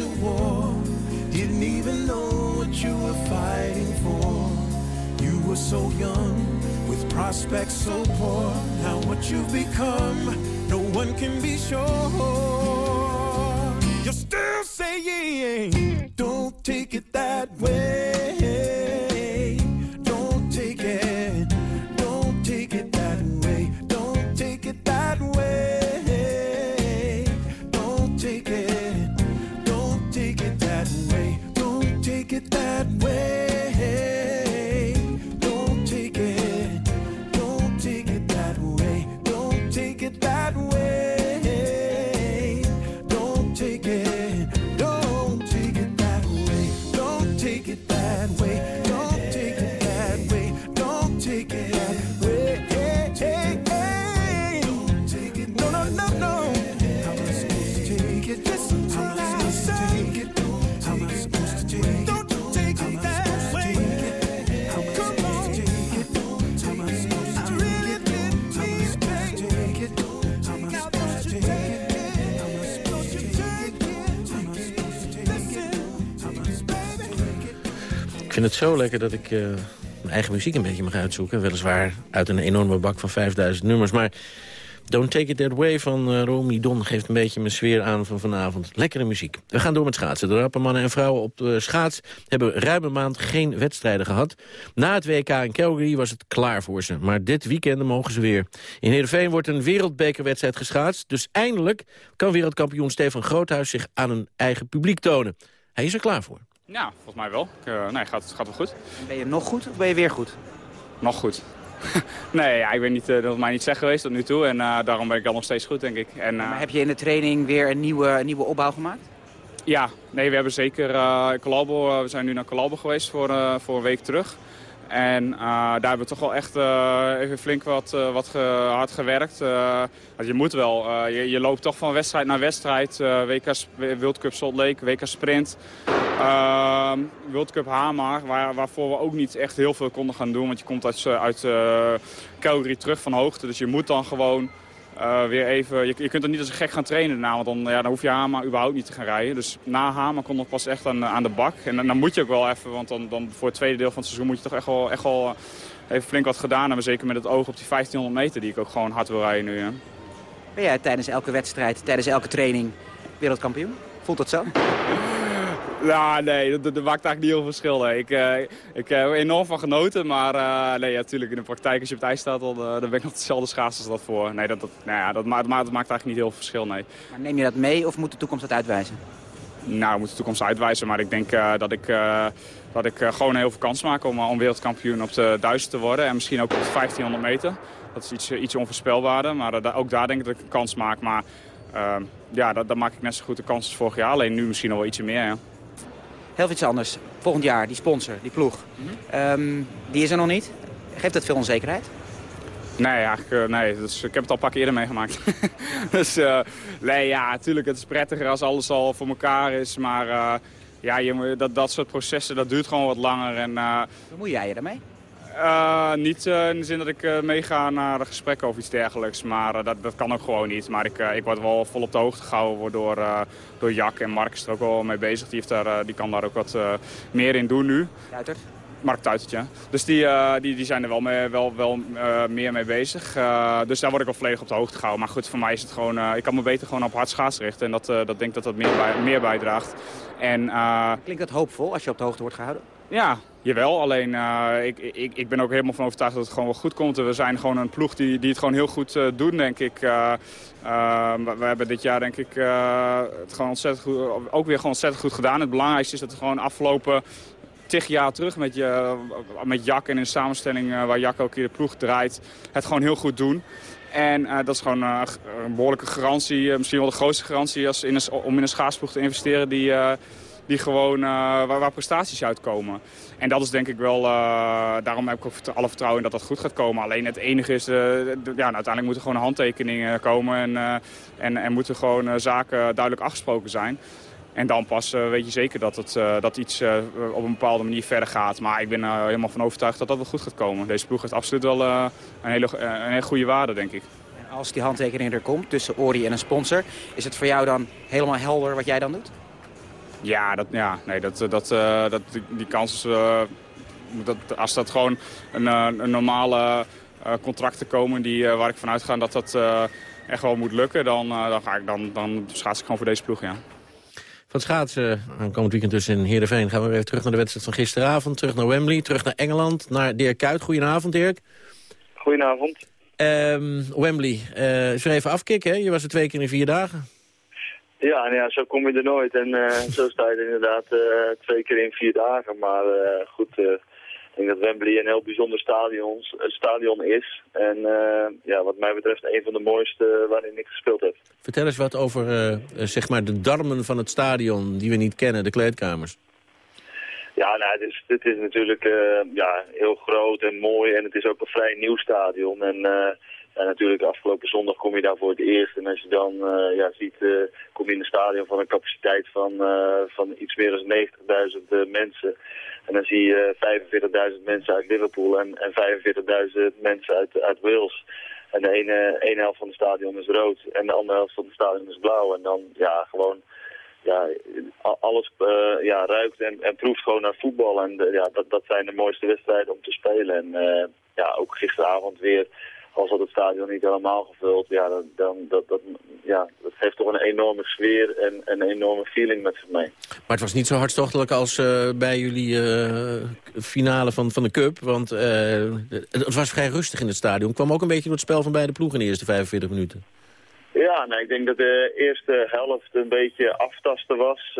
To war. Didn't even know what you were fighting for. You were so young, with prospects so poor. Now what you've become, no one can be sure. You're still saying, don't take it that way. Vind het zo lekker dat ik eh, mijn eigen muziek een beetje mag uitzoeken. Weliswaar uit een enorme bak van 5000 nummers. Maar Don't Take It That Way van uh, Romy Don geeft een beetje mijn sfeer aan van vanavond. Lekkere muziek. We gaan door met schaatsen. De rappe mannen en vrouwen op de schaats hebben ruim een maand geen wedstrijden gehad. Na het WK in Calgary was het klaar voor ze. Maar dit weekend mogen ze weer. In Heerenveen wordt een wereldbekerwedstrijd geschaatst. Dus eindelijk kan wereldkampioen Stefan Groothuis zich aan een eigen publiek tonen. Hij is er klaar voor. Ja, volgens mij wel. Ik, uh, nee, gaat, gaat wel goed. Ben je nog goed of ben je weer goed? Nog goed. *laughs* nee, ja, ik ben niet, uh, dat is mij niet zeg geweest tot nu toe. En uh, daarom ben ik dan nog steeds goed, denk ik. En, maar heb je in de training weer een nieuwe, een nieuwe opbouw gemaakt? Ja, nee, we hebben zeker Colabo, we zijn nu naar Colabo geweest voor, voor een week terug. En uh, daar hebben we toch wel echt uh, even flink wat, uh, wat hard gewerkt. je moet wel. Je, je, loopt toch van wedstrijd naar wedstrijd. WK World Cup Salt Lake, WK Sprint. World Cup Hamar, waar, waarvoor we ook niet echt heel veel konden gaan doen. Want je komt uit, uit Calgary terug van hoogte. Dus je moet dan gewoon uh, weer even, je, je, kunt er niet als een gek gaan trainen daarna, want dan, ja, dan hoef je Hama überhaupt niet te gaan rijden. Dus na Hama komt nog pas echt aan, aan de bak. En dan, dan, moet je ook wel even, want dan, dan voor het tweede deel van het seizoen moet je toch echt wel, echt wel even flink wat gedaan hebben. Zeker met het oog op die 1500 meter die ik ook gewoon hard wil rijden nu. Hè. Ben jij tijdens elke wedstrijd, tijdens elke training wereldkampioen? Voelt dat zo? Ja, nee, dat, dat, maakt eigenlijk niet heel veel verschil. Nee. Ik, uh, ik heb er enorm van genoten, maar uh, nee, natuurlijk in de praktijk als je op het ijs staat, dan, uh, dan ben ik nog dezelfde schaats als dat voor. Nee, dat, dat, nou ja, dat, maakt, dat maakt eigenlijk niet heel veel verschil, nee. Maar neem je dat mee of moet de toekomst dat uitwijzen? Nou, moet de toekomst uitwijzen, maar ik denk dat ik, dat ik gewoon heel veel kans maak om, om wereldkampioen op de 1000 te worden. En misschien ook op de 1500 meter. Dat is iets, iets onvoorspelbaarder, maar ook daar denk ik dat ik een kans maak. Maar ja, dat, dan maak ik net zo goed de kans als vorig jaar, alleen nu misschien nog wel ietsje meer, ja. Heel iets anders. Volgend jaar, die sponsor, die ploeg. Mm -hmm. um, die is er nog niet. Geeft dat veel onzekerheid? Nee, eigenlijk, uh, nee. Dus, ik heb het al een paar keer eerder meegemaakt. *laughs* dus uh, nee, ja, natuurlijk, het is prettiger als alles al voor elkaar is. Maar uh, ja, je, dat, dat soort processen, dat duurt gewoon wat langer. En, Bemoei jij je daarmee? Uh, niet uh, in de zin dat ik uh, meega naar een gesprek of iets dergelijks. Maar dat, dat kan ook gewoon niet. Maar ik, ik word wel vol op de hoogte gehouden door, door Jack. En Mark is er ook wel mee bezig. Die, heeft daar, die kan daar ook wat meer in doen nu. Tuitert? Mark Tuitert, ja. Dus die, die, die zijn er wel, mee, wel, wel meer mee bezig. dus daar word ik wel volledig op de hoogte gehouden. Maar goed, voor mij is het gewoon... ik kan me beter gewoon op hard schaatsen richten. En dat, dat denk ik dat dat meer, bij, meer bijdraagt. En, Klinkt dat hoopvol als je op de hoogte wordt gehouden? Ja, jawel. Alleen uh, ik, ik, ik ben ook helemaal van overtuigd dat het gewoon wel goed komt. We zijn gewoon een ploeg die, die het gewoon heel goed uh, doen, denk ik. We hebben dit jaar denk ik het gewoon ontzettend goed, ook weer gewoon ontzettend goed gedaan. Het belangrijkste is dat we gewoon afgelopen tig jaar terug met, je, met Jak en in samenstelling waar Jak ook hier de ploeg draait, het gewoon heel goed doen. En uh, dat is gewoon uh, een behoorlijke garantie, uh, misschien wel de grootste garantie als in om in een schaatsploeg te investeren die, die gewoon, waar, waar, prestaties uitkomen. En dat is denk ik wel, daarom heb ik ook alle vertrouwen in dat dat goed gaat komen. Alleen het enige is, ja, nou, uiteindelijk moeten gewoon handtekeningen komen en, en, en moeten gewoon zaken duidelijk afgesproken zijn. En dan pas uh, weet je zeker dat, het, uh, dat iets uh, op een bepaalde manier verder gaat. Maar ik ben er helemaal van overtuigd dat dat wel goed gaat komen. Deze ploeg heeft absoluut wel een, hele, een hele goede waarde, denk ik. En als die handtekening er komt tussen Ori en een sponsor... is het voor jou dan helemaal helder wat jij dan doet? Ja, dat, ja nee, dat, dat, dat, die, die kans... dat, als dat gewoon een, een normale contracten komen die, waar ik vanuit ga dat dat echt wel moet lukken... dan, dan, ga ik, dan, dan schaats ik gewoon voor deze ploeg, ja. Van schaatsen, aankomend weekend dus in Heerenveen... gaan we weer terug naar de wedstrijd van gisteravond. Terug naar Wembley, terug naar Engeland, naar Dirk Kuyt. Goedenavond, Dirk. Goedenavond. Um, Wembley, uh, even afkicken, hè? Je was er twee keer in vier dagen. Ja, nou ja, zo kom je er nooit. En uh, zo sta je er inderdaad uh, twee keer in vier dagen. Maar goed, ik denk dat Wembley een heel bijzonder stadion, stadion is. En uh, ja, wat mij betreft een van de mooiste waarin ik gespeeld heb. Vertel eens wat over zeg maar de darmen van het stadion die we niet kennen, de kleedkamers. Ja, nou, dit, is, dit is natuurlijk uh, ja, heel groot en mooi en het is ook een vrij nieuw stadion. En ja, natuurlijk afgelopen zondag kom je daar voor het eerst. En als je dan ja, ziet, kom je in een stadion van een capaciteit van, van iets meer dan 90.000 mensen. En dan zie je 45.000 mensen uit Liverpool en, en 45.000 mensen uit, uit Wales. En de ene, ene helft van het stadion is rood en de andere helft van het stadion is blauw. En dan, ja, gewoon ja, alles eh, ja, ruikt en, en proeft gewoon naar voetbal. En eh, ja, dat, dat zijn de mooiste wedstrijden om te spelen. En eh, ja, ook gisteravond weer, als dat het stadion niet helemaal gevuld, ja, dan, dan dat, dat, ja, dat heeft toch een enorme sfeer en een enorme feeling met zich mee. Maar het was niet zo hartstochtelijk als eh, bij jullie eh, finale van, van de Cup. Want eh, het was vrij rustig in het stadion. kwam ook een beetje door het spel van beide ploegen in de eerste 45 minuten. Ja, nou, ik denk dat de eerste helft een beetje aftasten was.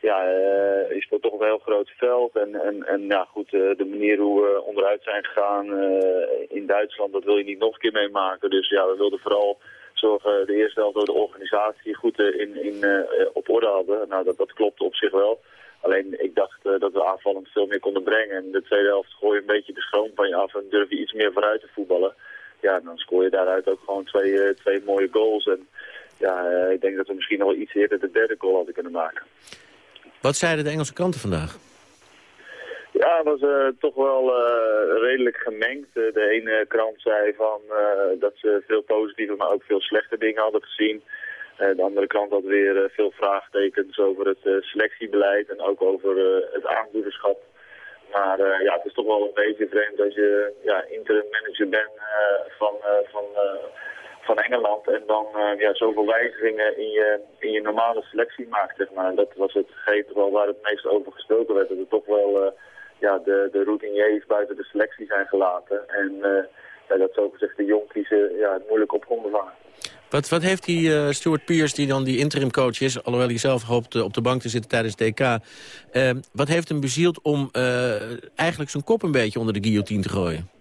Ja, eh, je speelt toch een heel groot veld. En, en, en ja, goed, eh, de manier hoe we onderuit zijn gegaan eh, in Duitsland, dat wil je niet nog een keer meemaken. Dus ja, we wilden vooral zorgen de eerste helft door de organisatie goed in, in, op orde hadden. Nou, dat, dat klopte op zich wel. Alleen ik dacht dat we aanvallend veel meer konden brengen. En de tweede helft gooi je een beetje de schroom van je af en durf je iets meer vooruit te voetballen ja, dan scoor je daaruit ook gewoon twee, twee mooie goals. En ja, ik denk dat we misschien nog wel iets eerder de derde goal hadden kunnen maken. Wat zeiden de Engelse kranten vandaag? Ja, het was eh, toch wel eh, redelijk gemengd. Eh, de ene krant zei van, dat ze veel positieve, maar ook veel slechte dingen hadden gezien. De andere krant had weer veel vraagtekens over het selectiebeleid en ook over het aanvoederschap. Maar ja, het is toch wel een beetje vreemd als je ja, interim manager bent van, van, van Engeland en dan eh, ja, zoveel wijzigingen in je, in je normale selectie maakt. Zeg maar. Dat was hetgeen toch wel waar het meest over gesproken werd. Dat er toch wel eh, ja, de, de routiniers buiten de selectie zijn gelaten. En eh, ja, dat zogezegd de jonkies eh, ja, het moeilijk op konden vangen. Wat, wat heeft die Stuart Pearce, die dan die interim coach is... alhoewel hij zelf hoopt op de bank te zitten tijdens het DK... wat heeft hem bezield om eigenlijk zijn kop een beetje onder de guillotine te gooien?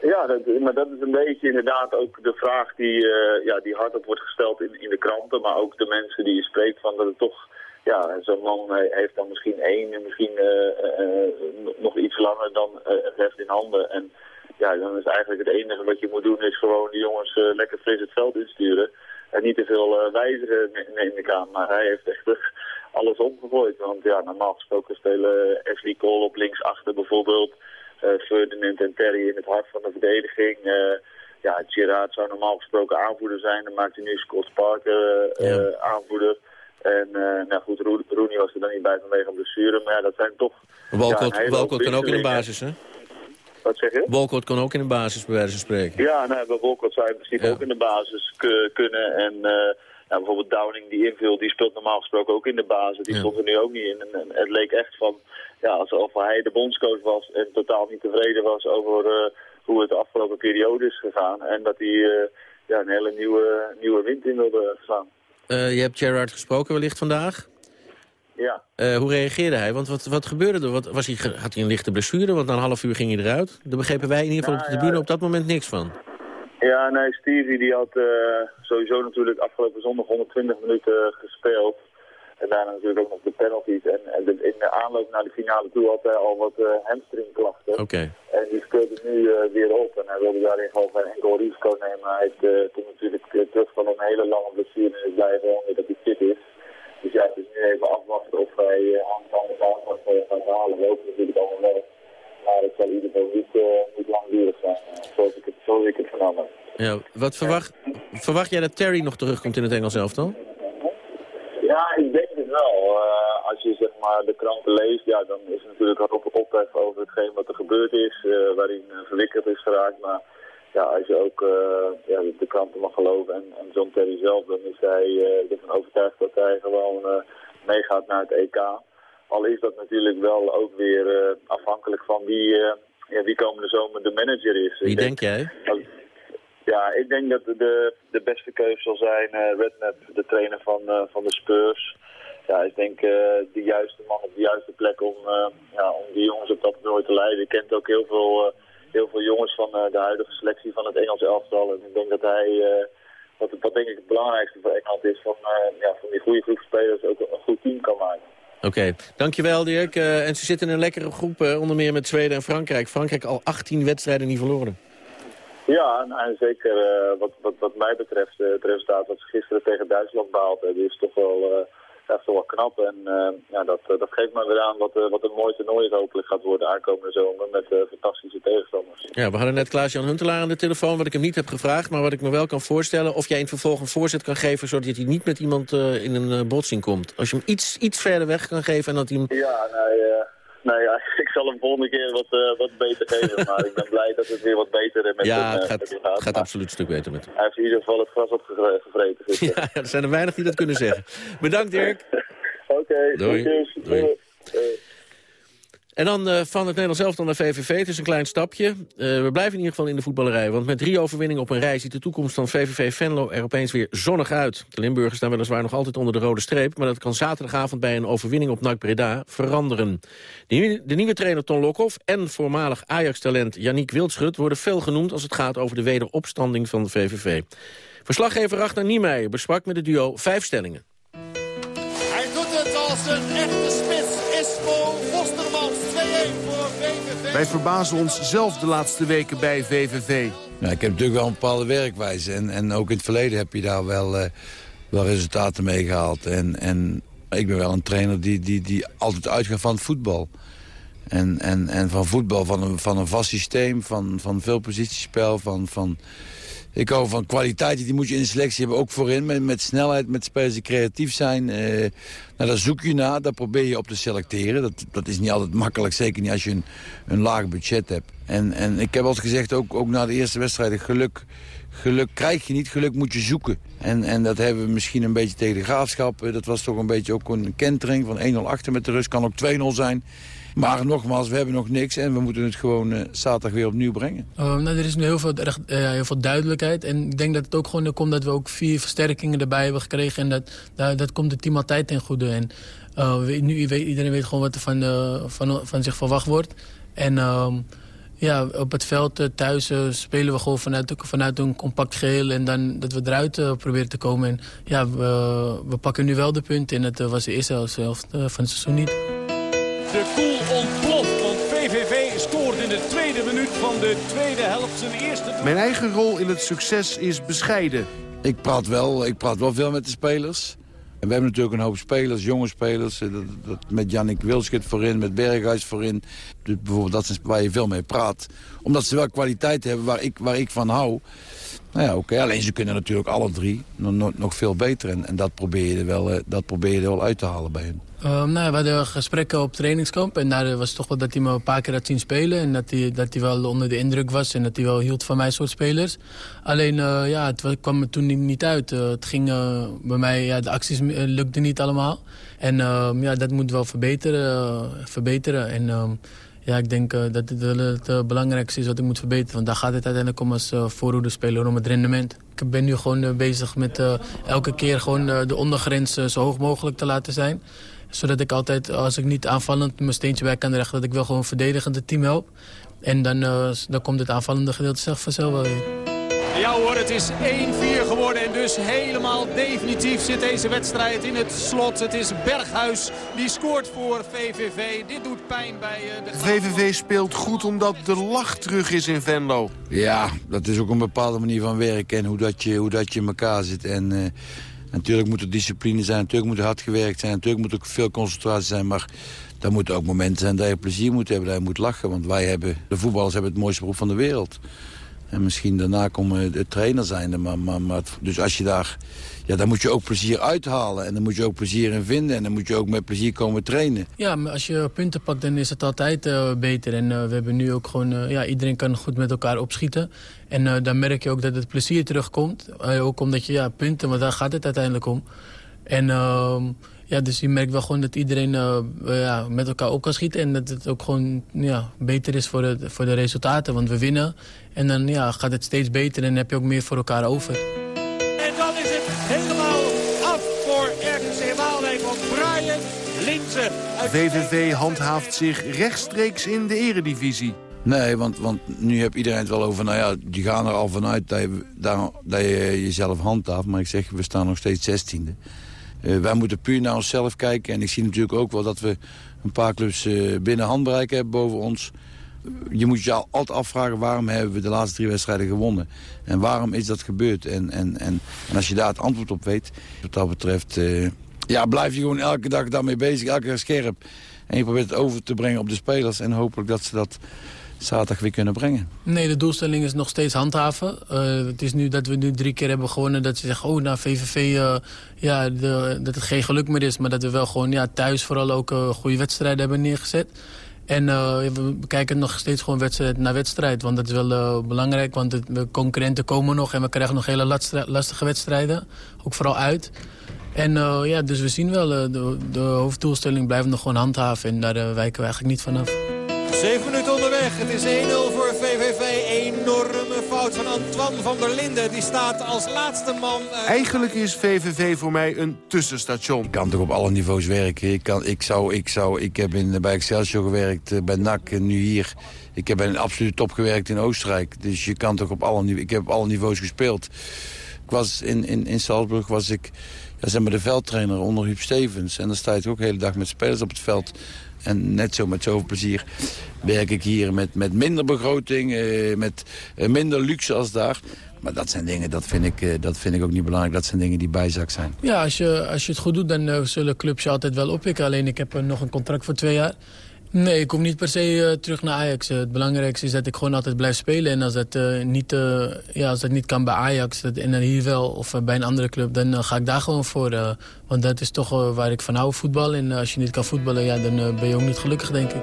Ja, dat, maar dat is een beetje inderdaad ook de vraag die, eh, ja, die hardop wordt gesteld in, in de kranten. Maar ook de mensen die je spreekt van dat het toch... Ja, zo'n man eh, heeft dan misschien één en misschien eh, nog iets langer dan het in handen. En ja, dan is eigenlijk het enige wat je moet doen is gewoon die jongens lekker fris het veld insturen. En niet te veel wijzigen ne- neem ik aan. Maar hij heeft echt *laughs* alles omgegooid. Want ja, normaal gesproken spelen Ashley Cole op links achter bijvoorbeeld. Eh Ferdinand en Terry in het hart van de verdediging. Eh, ja, Gerard zou normaal gesproken aanvoerder zijn. Dan maakt hij nu Scott Parker eh, aanvoerder. En nou goed, Ro- Rooney was er dan niet bij vanwege een blessure. Maar ja, dat zijn toch... ja, Walcott, Walcott kan ook in de basis, hè? Wat zeg je? Walcott kan ook in de basis, bij wijze van spreken. Ja, nou, bij Wolcott zou in principe ook in de basis ku- kunnen. En nou, bijvoorbeeld Downing die invult, die speelt normaal gesproken ook in de basis. Die stond er nu ook niet in. En, en het leek echt van, ja, alsof hij de bondscoach was en totaal niet tevreden was over eh, hoe het de afgelopen periode is gegaan. En dat hij eh, ja, een hele nieuwe, nieuwe wind in wilde slaan. Eh, je hebt Gerrard gesproken wellicht vandaag. Ja. Hoe reageerde hij? Want wat, wat gebeurde er? Wat, was hij, had hij een lichte blessure? Want na een half uur ging hij eruit. Daar begrepen wij in ieder geval op de Nou, tribune ja. op dat moment niks van. Ja, nee, Stevie die had sowieso natuurlijk afgelopen zondag 120 minuten gespeeld. En daarna natuurlijk ook nog de penalties. En, en de- in de aanloop naar de finale toe had hij al wat eh hamstringklachten. Oké. En die speelde nu eh, weer op. En hij wilde daarin gewoon geen enkel risico nemen. Hij heeft eh, toen natuurlijk eh, terug van een hele lange blessure en is blij gewoon weer dat hij fit is. Dus ja, het is nu even afwachten of hij uh, aanstaande zaterdag uh, gaat halen. We hopen natuurlijk allemaal wel. Maar het zal in ieder geval niet, eh, niet langdurig zijn, eh, zoals, ik het, zoals ik het. Ja, wat verwacht, verwacht jij dat Terry nog terugkomt in het Engels elftal? Ja, ik denk het wel. Eh, als je zeg maar de kranten leest, ja, dan is er natuurlijk ook ophef over hetgeen wat er gebeurd is, eh, waarin uh, verwikkeld is geraakt. Maar ja, als je ook ja, de kranten mag geloven en, en John Terry zelf, dan is hij ervan overtuigd dat hij gewoon meegaat naar het EK. Al is dat natuurlijk wel ook weer afhankelijk van wie, ja, wie komende zomer de manager is. Wie denk jij? Als, ja, ik denk dat de, de beste keuze zal zijn uh, Redknapp, de trainer van, uh, van de Spurs. Ja, ik denk uh, de juiste man op de juiste plek om, uh, ja, om die jongens op dat toernooi te leiden. Ik kent ook heel veel, uh, heel veel jongens van de huidige selectie van het Engelse elftal. En ik denk dat hij, wat, wat denk ik het belangrijkste voor Engeland is, van, ja, van die goede groep spelers ook een goed team kan maken. Oké, okay. dankjewel Dirk. Uh, en ze zitten in een lekkere groep, uh, onder meer met Zweden en Frankrijk. Frankrijk al 18 wedstrijden niet verloren. Ja, nou, en zeker uh, wat, wat, wat mij betreft, het resultaat wat ze gisteren tegen Duitsland behaald hebben, is toch wel echt wel knap. En eh, ja, dat, eh, dat geeft me weer aan wat, eh, wat een mooi toernooi het hopelijk gaat worden aankomende zomer met fantastische tegenstanders. Ja, we hadden net Klaas-Jan Huntelaar aan de telefoon, wat ik hem niet heb gevraagd. Maar wat ik me wel kan voorstellen, of jij in het vervolg een voorzet kan geven... zodat hij niet met iemand in een botsing komt. Als je hem iets, iets verder weg kan geven en dat hij hem... Ja, nee, nee ja, *laughs* ik zal hem volgende keer wat, eh, wat beter geven. maar ik ben *laughs* blij dat het weer wat beter met ja, hem, eh, gaat, gaat. het gaat absoluut een stuk beter met hem. Hij heeft in ieder geval het gras opgevreten. *laughs* Ja, er zijn er weinig die dat kunnen zeggen. Bedankt, Dirk. Oké, Doei. groetjes. Doei. Doei. En dan eh, van het Nederlands elftal naar VVV. Het is een klein stapje. Eh, we blijven in ieder geval in de voetballerij. Want met drie overwinningen op een rij ziet de toekomst van VVV Venlo er opeens weer zonnig uit. De Limburgers staan weliswaar nog altijd onder de rode streep. Maar dat kan zaterdagavond bij een overwinning op NAC Breda veranderen. De, nieuwe- de nieuwe trainer Ton Lokhoff en voormalig Ajax-talent Yannick Wildschut... worden veel genoemd als het gaat over de wederopstanding van de VVV. Verslaggever Ragnar Niemeyer besprak met het duo vijf stellingen. Hij doet het als een echte Wij verbazen ons zelf de laatste weken bij VVV. Nou, ik heb natuurlijk wel een bepaalde werkwijze. En, en ook in het verleden heb je daar wel, eh, wel resultaten mee gehaald. En, en ik ben wel een trainer die, die, die altijd uitgaat van het voetbal. En, en, en van voetbal, van een, van een vast systeem, van, van veel positiespel, van... van ik hou van kwaliteit, die moet je in de selectie hebben, ook voorin. Met, met snelheid, met spelers die creatief zijn. Eh, nou, daar zoek je naar, daar probeer je op te selecteren. Dat, dat is niet altijd makkelijk, zeker niet als je een, een laag budget hebt. En, en ik heb altijd gezegd, ook, ook na de eerste wedstrijden, geluk, geluk krijg je niet, geluk moet je zoeken. En, en dat hebben we misschien een beetje tegen de graafschap. Eh, Dat was toch een beetje ook een kentering van 1-0 achter met de rust. Kan ook 2-0 zijn. Maar nogmaals, we hebben nog niks en we moeten het gewoon eh, zaterdag weer opnieuw brengen. Uh, nou, er is nu heel veel, uh, heel veel duidelijkheid. En ik denk dat het ook gewoon komt dat we ook vier versterkingen erbij hebben gekregen. En dat, dat, dat komt het team altijd ten goede. En we, nu weet, iedereen weet gewoon wat er van, van, van zich verwacht wordt. En ja, op het veld thuis spelen we gewoon vanuit, vanuit een compact geheel. En dan dat we eruit proberen te komen. En ja, we, we pakken nu wel de punten. En het was de eerste helft van het seizoen niet. De koel ontploft, want VVV scoort in de tweede minuut van de tweede helft zijn eerste... Mijn eigen rol in het succes is bescheiden. Ik praat wel, ik praat wel veel met de spelers. En we hebben natuurlijk een hoop spelers, jonge spelers. Dat, dat, met Jannik Wilschut voorin, met Berghuis voorin. Dus bijvoorbeeld dat is waar je veel mee praat. Omdat ze wel kwaliteit hebben waar ik, waar ik van hou. Nou ja, oké. Okay. Alleen ze kunnen natuurlijk alle drie nog, nog, veel beter. En, en dat, probeer je wel, dat probeer je er wel uit te halen bij hen. Uh, nou, we hadden gesprekken op trainingskamp. En daar was toch wel dat hij me een paar keer had zien spelen. En dat hij, dat hij wel onder de indruk was. En dat hij wel hield van mijn soort spelers. Alleen, uh, ja, het kwam me toen niet, uit. Uh, het ging bij mij, ja, de acties lukten niet allemaal. En ja, dat moet wel verbeteren. verbeteren. En ja, ik denk dat wel het belangrijkste is wat ik moet verbeteren. Want daar gaat het uiteindelijk om als voorhoede speler, om het rendement. Ik ben nu gewoon bezig met elke keer gewoon de ondergrens zo hoog mogelijk te laten zijn zodat ik altijd, als ik niet aanvallend mijn steentje bij kan rechten... dat ik wel gewoon verdedigend het team help. En dan, uh, dan komt het aanvallende gedeelte zelf vanzelf wel weer. Ja hoor, het is 1-4 geworden en dus helemaal definitief zit deze wedstrijd in het slot. Het is Berghuis die scoort voor VVV. Dit doet pijn bij uh, de... VVV speelt goed omdat de lach terug is in Venlo. Ja, dat is ook een bepaalde manier van werken en hoe dat je, hoe dat je in elkaar zit. En, uh, Natuurlijk moet er discipline zijn, natuurlijk moet er hard gewerkt zijn... natuurlijk moet er veel concentratie zijn, maar er moeten ook momenten zijn dat je plezier moet hebben, dat je moet lachen. Want wij hebben, de voetballers hebben het mooiste beroep van de wereld. En misschien daarna komen de trainer zijn. Maar, maar, dus als je daar, ja, daar moet je ook plezier uithalen. En dan moet je ook plezier in vinden. En dan moet je ook met plezier komen trainen. Ja, maar als je punten pakt, dan is het altijd uh, beter. En uh, we hebben nu ook gewoon, uh, ja, iedereen kan goed met elkaar opschieten. En dan merk je ook dat het plezier terugkomt. ook omdat je, ja, punten, want daar gaat het uiteindelijk om. En ehm, ja, dus je merkt wel gewoon dat iedereen ja, met elkaar op kan schieten. En dat het ook gewoon ja, beter is voor de, voor de resultaten. Want we winnen. En dan ja, gaat het steeds beter en heb je ook meer voor elkaar over. Dan is het helemaal af voor RKC Waalwijk. Want Brian Linzen... VVV handhaaft zich rechtstreeks in de eredivisie. Nee, want, want nu heb iedereen het wel over... nou ja, die gaan er al vanuit dat je, daar, dat je jezelf handhaaft. Maar ik zeg, we staan nog steeds zestiende. Uh, wij moeten puur naar onszelf kijken. En ik zie natuurlijk ook wel dat we een paar clubs uh, binnen handbereik hebben boven ons. Je moet je altijd afvragen waarom hebben we de laatste drie wedstrijden gewonnen. En waarom is dat gebeurd? En, en, en, en als je daar het antwoord op weet, wat dat betreft... Uh, Ja, blijf je gewoon elke dag daarmee bezig, elke dag scherp. En je probeert het over te brengen op de spelers. En hopelijk dat ze dat zaterdag weer kunnen brengen. Nee, de doelstelling is nog steeds handhaven. Uh, het is nu dat we nu drie keer hebben gewonnen. Dat ze zeggen, oh, nou, VVV, uh, ja, dat het geen geluk meer is. Maar dat we wel gewoon ja, thuis vooral ook goede wedstrijden hebben neergezet. En we kijken nog steeds gewoon wedstrijd naar wedstrijd. Want dat is wel belangrijk, want de concurrenten komen nog... en we krijgen nog hele lastige wedstrijden. Ook vooral uit. En uh, ja, dus we zien wel, uh, de, de, hoofddoelstelling blijft nog gewoon handhaven. En daar uh, wijken we eigenlijk niet vanaf. Zeven minuten onderweg. Het is 1-0 voor fout van der Linden. Die staat als laatste man. Eigenlijk is VVV voor mij een tussenstation. Ik kan toch op alle niveaus werken. Ik, kan, ik, zou, ik, zou, ik heb in, bij Excelsior gewerkt, bij NAC en nu hier. Ik heb bij een absolute top gewerkt in Oostenrijk. Dus je kan toch op alle, ik heb op alle niveaus gespeeld. Ik was in, in, in Salzburg was ik ja, zeg maar de veldtrainer onder Huub Stevens. En dan sta je ook de hele dag met spelers op het veld. En net zo met zoveel plezier werk ik hier met, met minder begroting, eh, met eh, minder luxe als daar. Maar dat zijn dingen, dat vind, ik, eh, dat vind ik ook niet belangrijk. Dat zijn dingen die bijzak zijn. Ja, als je, als je het goed doet, dan zullen clubs je altijd wel oppikken. Alleen ik heb nog een contract voor twee jaar. Nee, ik kom niet per se uh, terug naar Ajax. het belangrijkste is dat ik gewoon altijd blijf spelen. En als dat, uh, niet, ja, als dat niet kan bij Ajax dat, dan hier wel of bij een andere club... dan ga ik daar gewoon voor. want dat is toch waar ik van hou, voetbal. En als je niet kan voetballen, ja, dan ben je ook niet gelukkig, denk ik.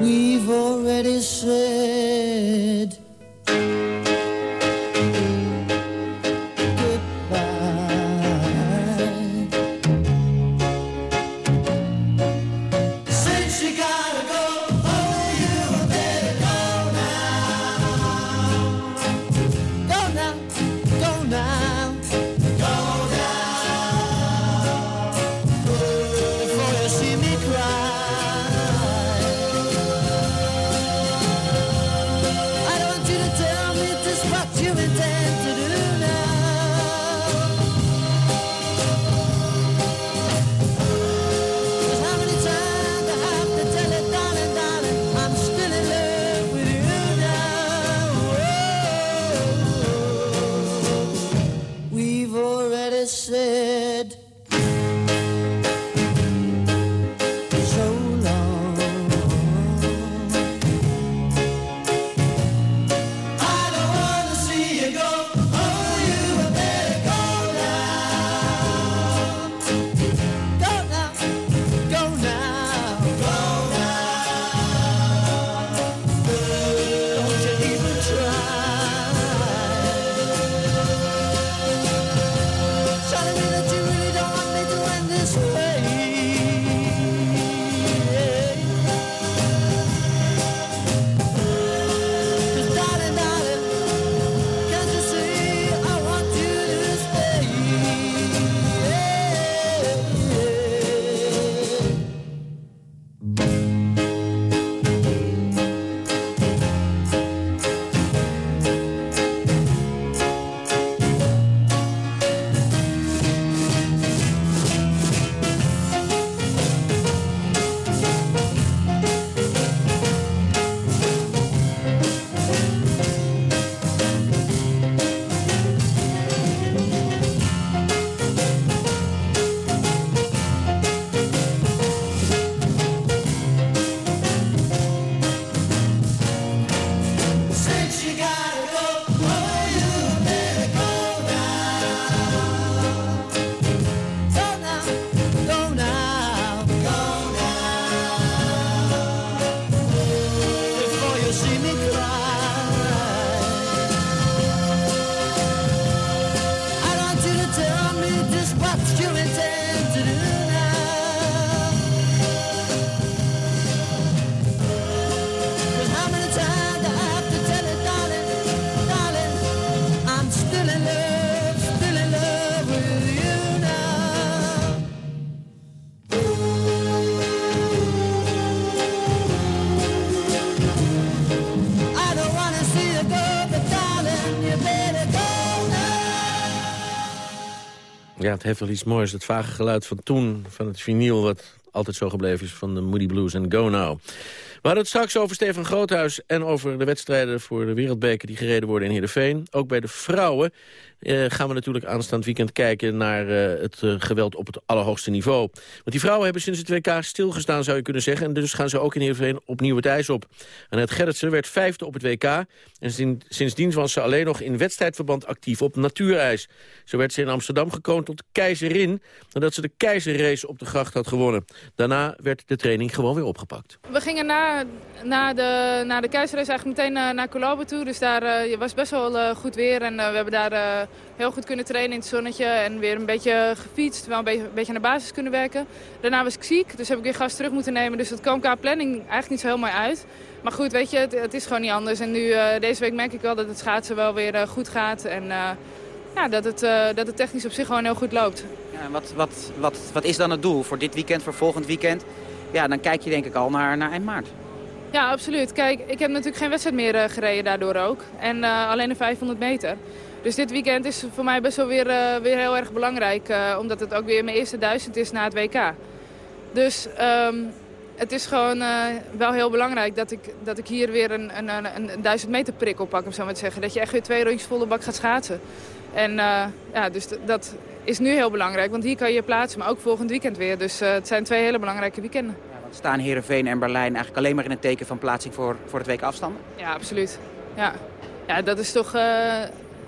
We've already said... het heeft wel iets moois. Het vage geluid van toen, van het vinyl... wat altijd zo gebleven is van de Moody Blues en Go Now. We hadden het straks over Stefan Groothuis... en over de wedstrijden voor de wereldbeker die gereden worden in Heerenveen. Ook bij de vrouwen eh, gaan we natuurlijk aanstaand weekend kijken naar eh, het eh, geweld op het allerhoogste niveau. Want die vrouwen hebben sinds het WK stilgestaan, zou je kunnen zeggen. En dus gaan ze ook in Heerenveen opnieuw het ijs op. Annette Gerritsen werd vijfde op het WK. En sindsdien was ze alleen nog in wedstrijdverband actief op natuurijs. Zo werd ze in Amsterdam gekoond tot keizerin... nadat ze de keizerrace op de gracht had gewonnen. Daarna werd de training gewoon weer opgepakt. We gingen na, na, de, na de eigenlijk meteen naar, naar Colombo toe. Dus daar uh, was best wel goed weer. En we hebben daar heel goed kunnen trainen in het zonnetje en weer een beetje gefietst. Wel een beetje, naar basis kunnen werken. Daarna was ik ziek, dus heb ik weer gas terug moeten nemen. Dus dat kwam qua planning eigenlijk niet zo heel mooi uit. Maar goed, weet je, het, is gewoon niet anders. En nu, deze week merk ik wel dat het schaatsen wel weer goed gaat. En ja, dat, het, dat het technisch op zich gewoon heel goed loopt. Ja, wat, wat, wat, wat is dan het doel voor dit weekend, voor volgend weekend? Ja, dan kijk je denk ik al naar, naar eind maart. Ja, absoluut. Kijk, ik heb natuurlijk geen wedstrijd meer gereden daardoor ook. En alleen de 500 meter. Dus dit weekend is voor mij best wel weer, uh, weer heel erg belangrijk. Omdat het ook weer mijn eerste duizend is na het WK. Dus um, het is gewoon wel heel belangrijk dat ik, dat ik hier weer een, een, een, een duizend meter prik oppak. Om zo maar te zeggen. Dat je echt weer twee rondjes volle bak gaat schaatsen. En ja, dus dat is nu heel belangrijk. Want hier kan je je plaatsen. Maar ook volgend weekend weer. Dus het zijn twee hele belangrijke weekenden. Staan Heerenveen en Berlijn eigenlijk alleen maar in het teken van plaatsing voor, voor het WK afstanden? Ja, absoluut. Ja, ja dat is toch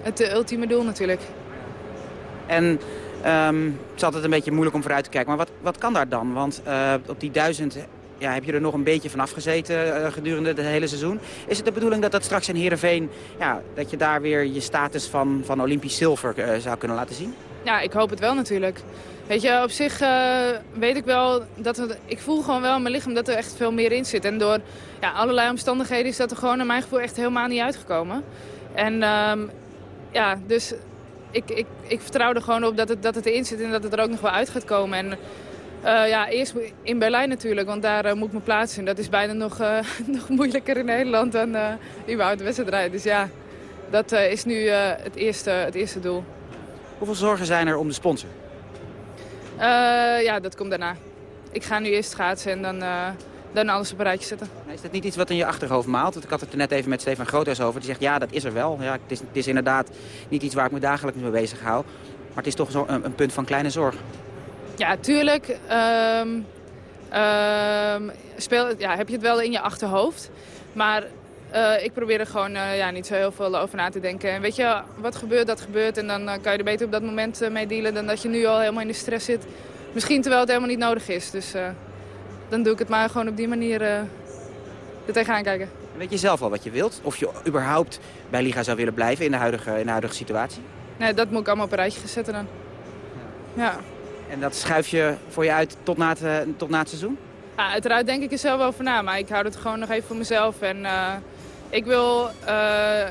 het ultieme doel natuurlijk. En um, het is altijd een beetje moeilijk om vooruit te kijken. Maar wat, wat kan daar dan? Want uh, op die duizend ja, heb je er nog een beetje van afgezeten uh, gedurende het hele seizoen. Is het de bedoeling dat dat straks in Heerenveen... Ja, dat je daar weer je status van, van Olympisch zilver zou kunnen laten zien? Ja, ik hoop het wel natuurlijk. Weet je, op zich weet ik wel dat ik voel gewoon wel in mijn lichaam dat er echt veel meer in zit. En door ja, allerlei omstandigheden is dat er gewoon naar mijn gevoel echt helemaal niet uitgekomen. En um, ja, dus ik, ik, ik vertrouw er gewoon op dat het, dat het erin zit en dat het er ook nog wel uit gaat komen. En uh, ja, eerst in Berlijn natuurlijk, want daar uh, moet ik me plaatsen. En dat is bijna nog, uh, *laughs* nog moeilijker in Nederland dan uh, überhaupt de wedstrijd. Dus ja, dat is nu het, eerste, het eerste doel. Hoeveel zorgen zijn er om de sponsor? Ja, dat komt daarna. Ik ga nu eerst schaatsen en dan dan alles op een rijtje zetten. Is dat niet iets wat in je achterhoofd maalt? Want ik had het er net even met Stefan Groothuis over. Die zegt, ja, dat is er wel. Ja, het, is, het is inderdaad niet iets waar ik me dagelijks mee bezig hou. Maar het is toch zo een, een punt van kleine zorg. Ja, tuurlijk. Um, um, speel, ja, heb je het wel in je achterhoofd. Maar uh, ik probeer er gewoon uh, ja, niet zo heel veel over na te denken. En weet je, wat gebeurt, dat gebeurt. En dan uh, kan je er beter op dat moment mee dealen... dan dat je nu al helemaal in de stress zit. Misschien terwijl het helemaal niet nodig is. Dus dan doe ik het maar gewoon op die manier er tegenaan kijken. Weet je zelf al wat je wilt? Of je überhaupt bij Liga zou willen blijven in de huidige, in de huidige situatie? Nee, dat moet ik allemaal op een rijtje zetten dan. Ja. En dat schuif je voor je uit tot na het, tot na het seizoen? Ja, uiteraard denk ik er zelf over na. Maar ik hou het gewoon nog even voor mezelf. En ik wil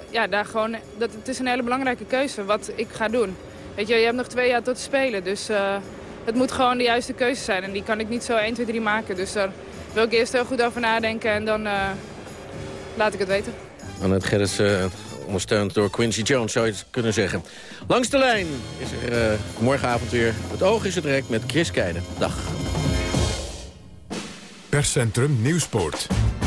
ja, daar gewoon... Dat, het is een hele belangrijke keuze wat ik ga doen. Weet je, je hebt nog twee jaar tot te spelen. Dus het moet gewoon de juiste keuze zijn. En die kan ik niet zo 1, 2, 3 maken. Dus daar wil ik eerst heel goed over nadenken en dan uh, laat ik het weten. Annette Gerrits, uh, ondersteund door Quincy Jones, zou je kunnen zeggen. Langs de lijn is er uh, morgenavond weer Het Oog is het Rek met Chris Keijden. Dag. Perscentrum Nieuwspoort.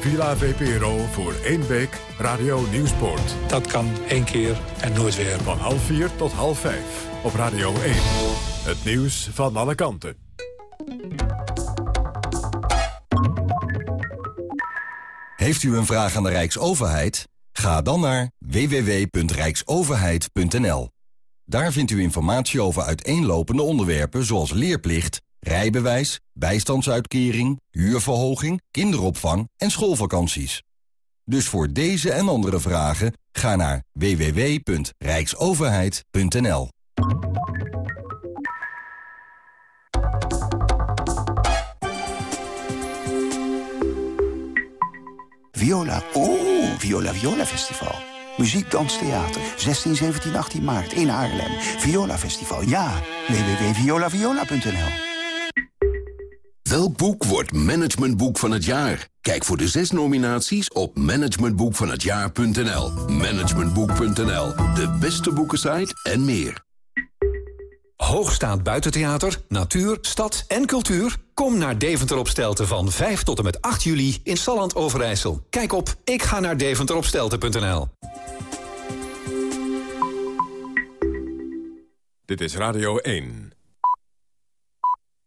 Villa VPRO voor één week Radio Nieuwsport. Dat kan één keer en nooit weer. Van half vier tot half vijf op Radio 1. Het nieuws van alle kanten. Heeft u een vraag aan de Rijksoverheid? Ga dan naar www.rijksoverheid.nl. Daar vindt u informatie over uiteenlopende onderwerpen zoals leerplicht rijbewijs, bijstandsuitkering, huurverhoging, kinderopvang en schoolvakanties. Dus voor deze en andere vragen ga naar www.rijksoverheid.nl. Viola, oh, Viola Viola Festival. Muziek, dans, theater. 16, 17, 18 maart in Haarlem. Viola Festival. Ja, www.violaviola.nl Welk boek wordt managementboek van het jaar? Kijk voor de zes nominaties op managementboekvanhetjaar.nl. Managementboek.nl, de beste boekensite en meer. Hoogstaand buitentheater, natuur, stad en cultuur? Kom naar Deventer op Stelten van 5 tot en met 8 juli in Salland Overijssel. Kijk op ik ga naar deventeropstelten.nl. Dit is Radio 1.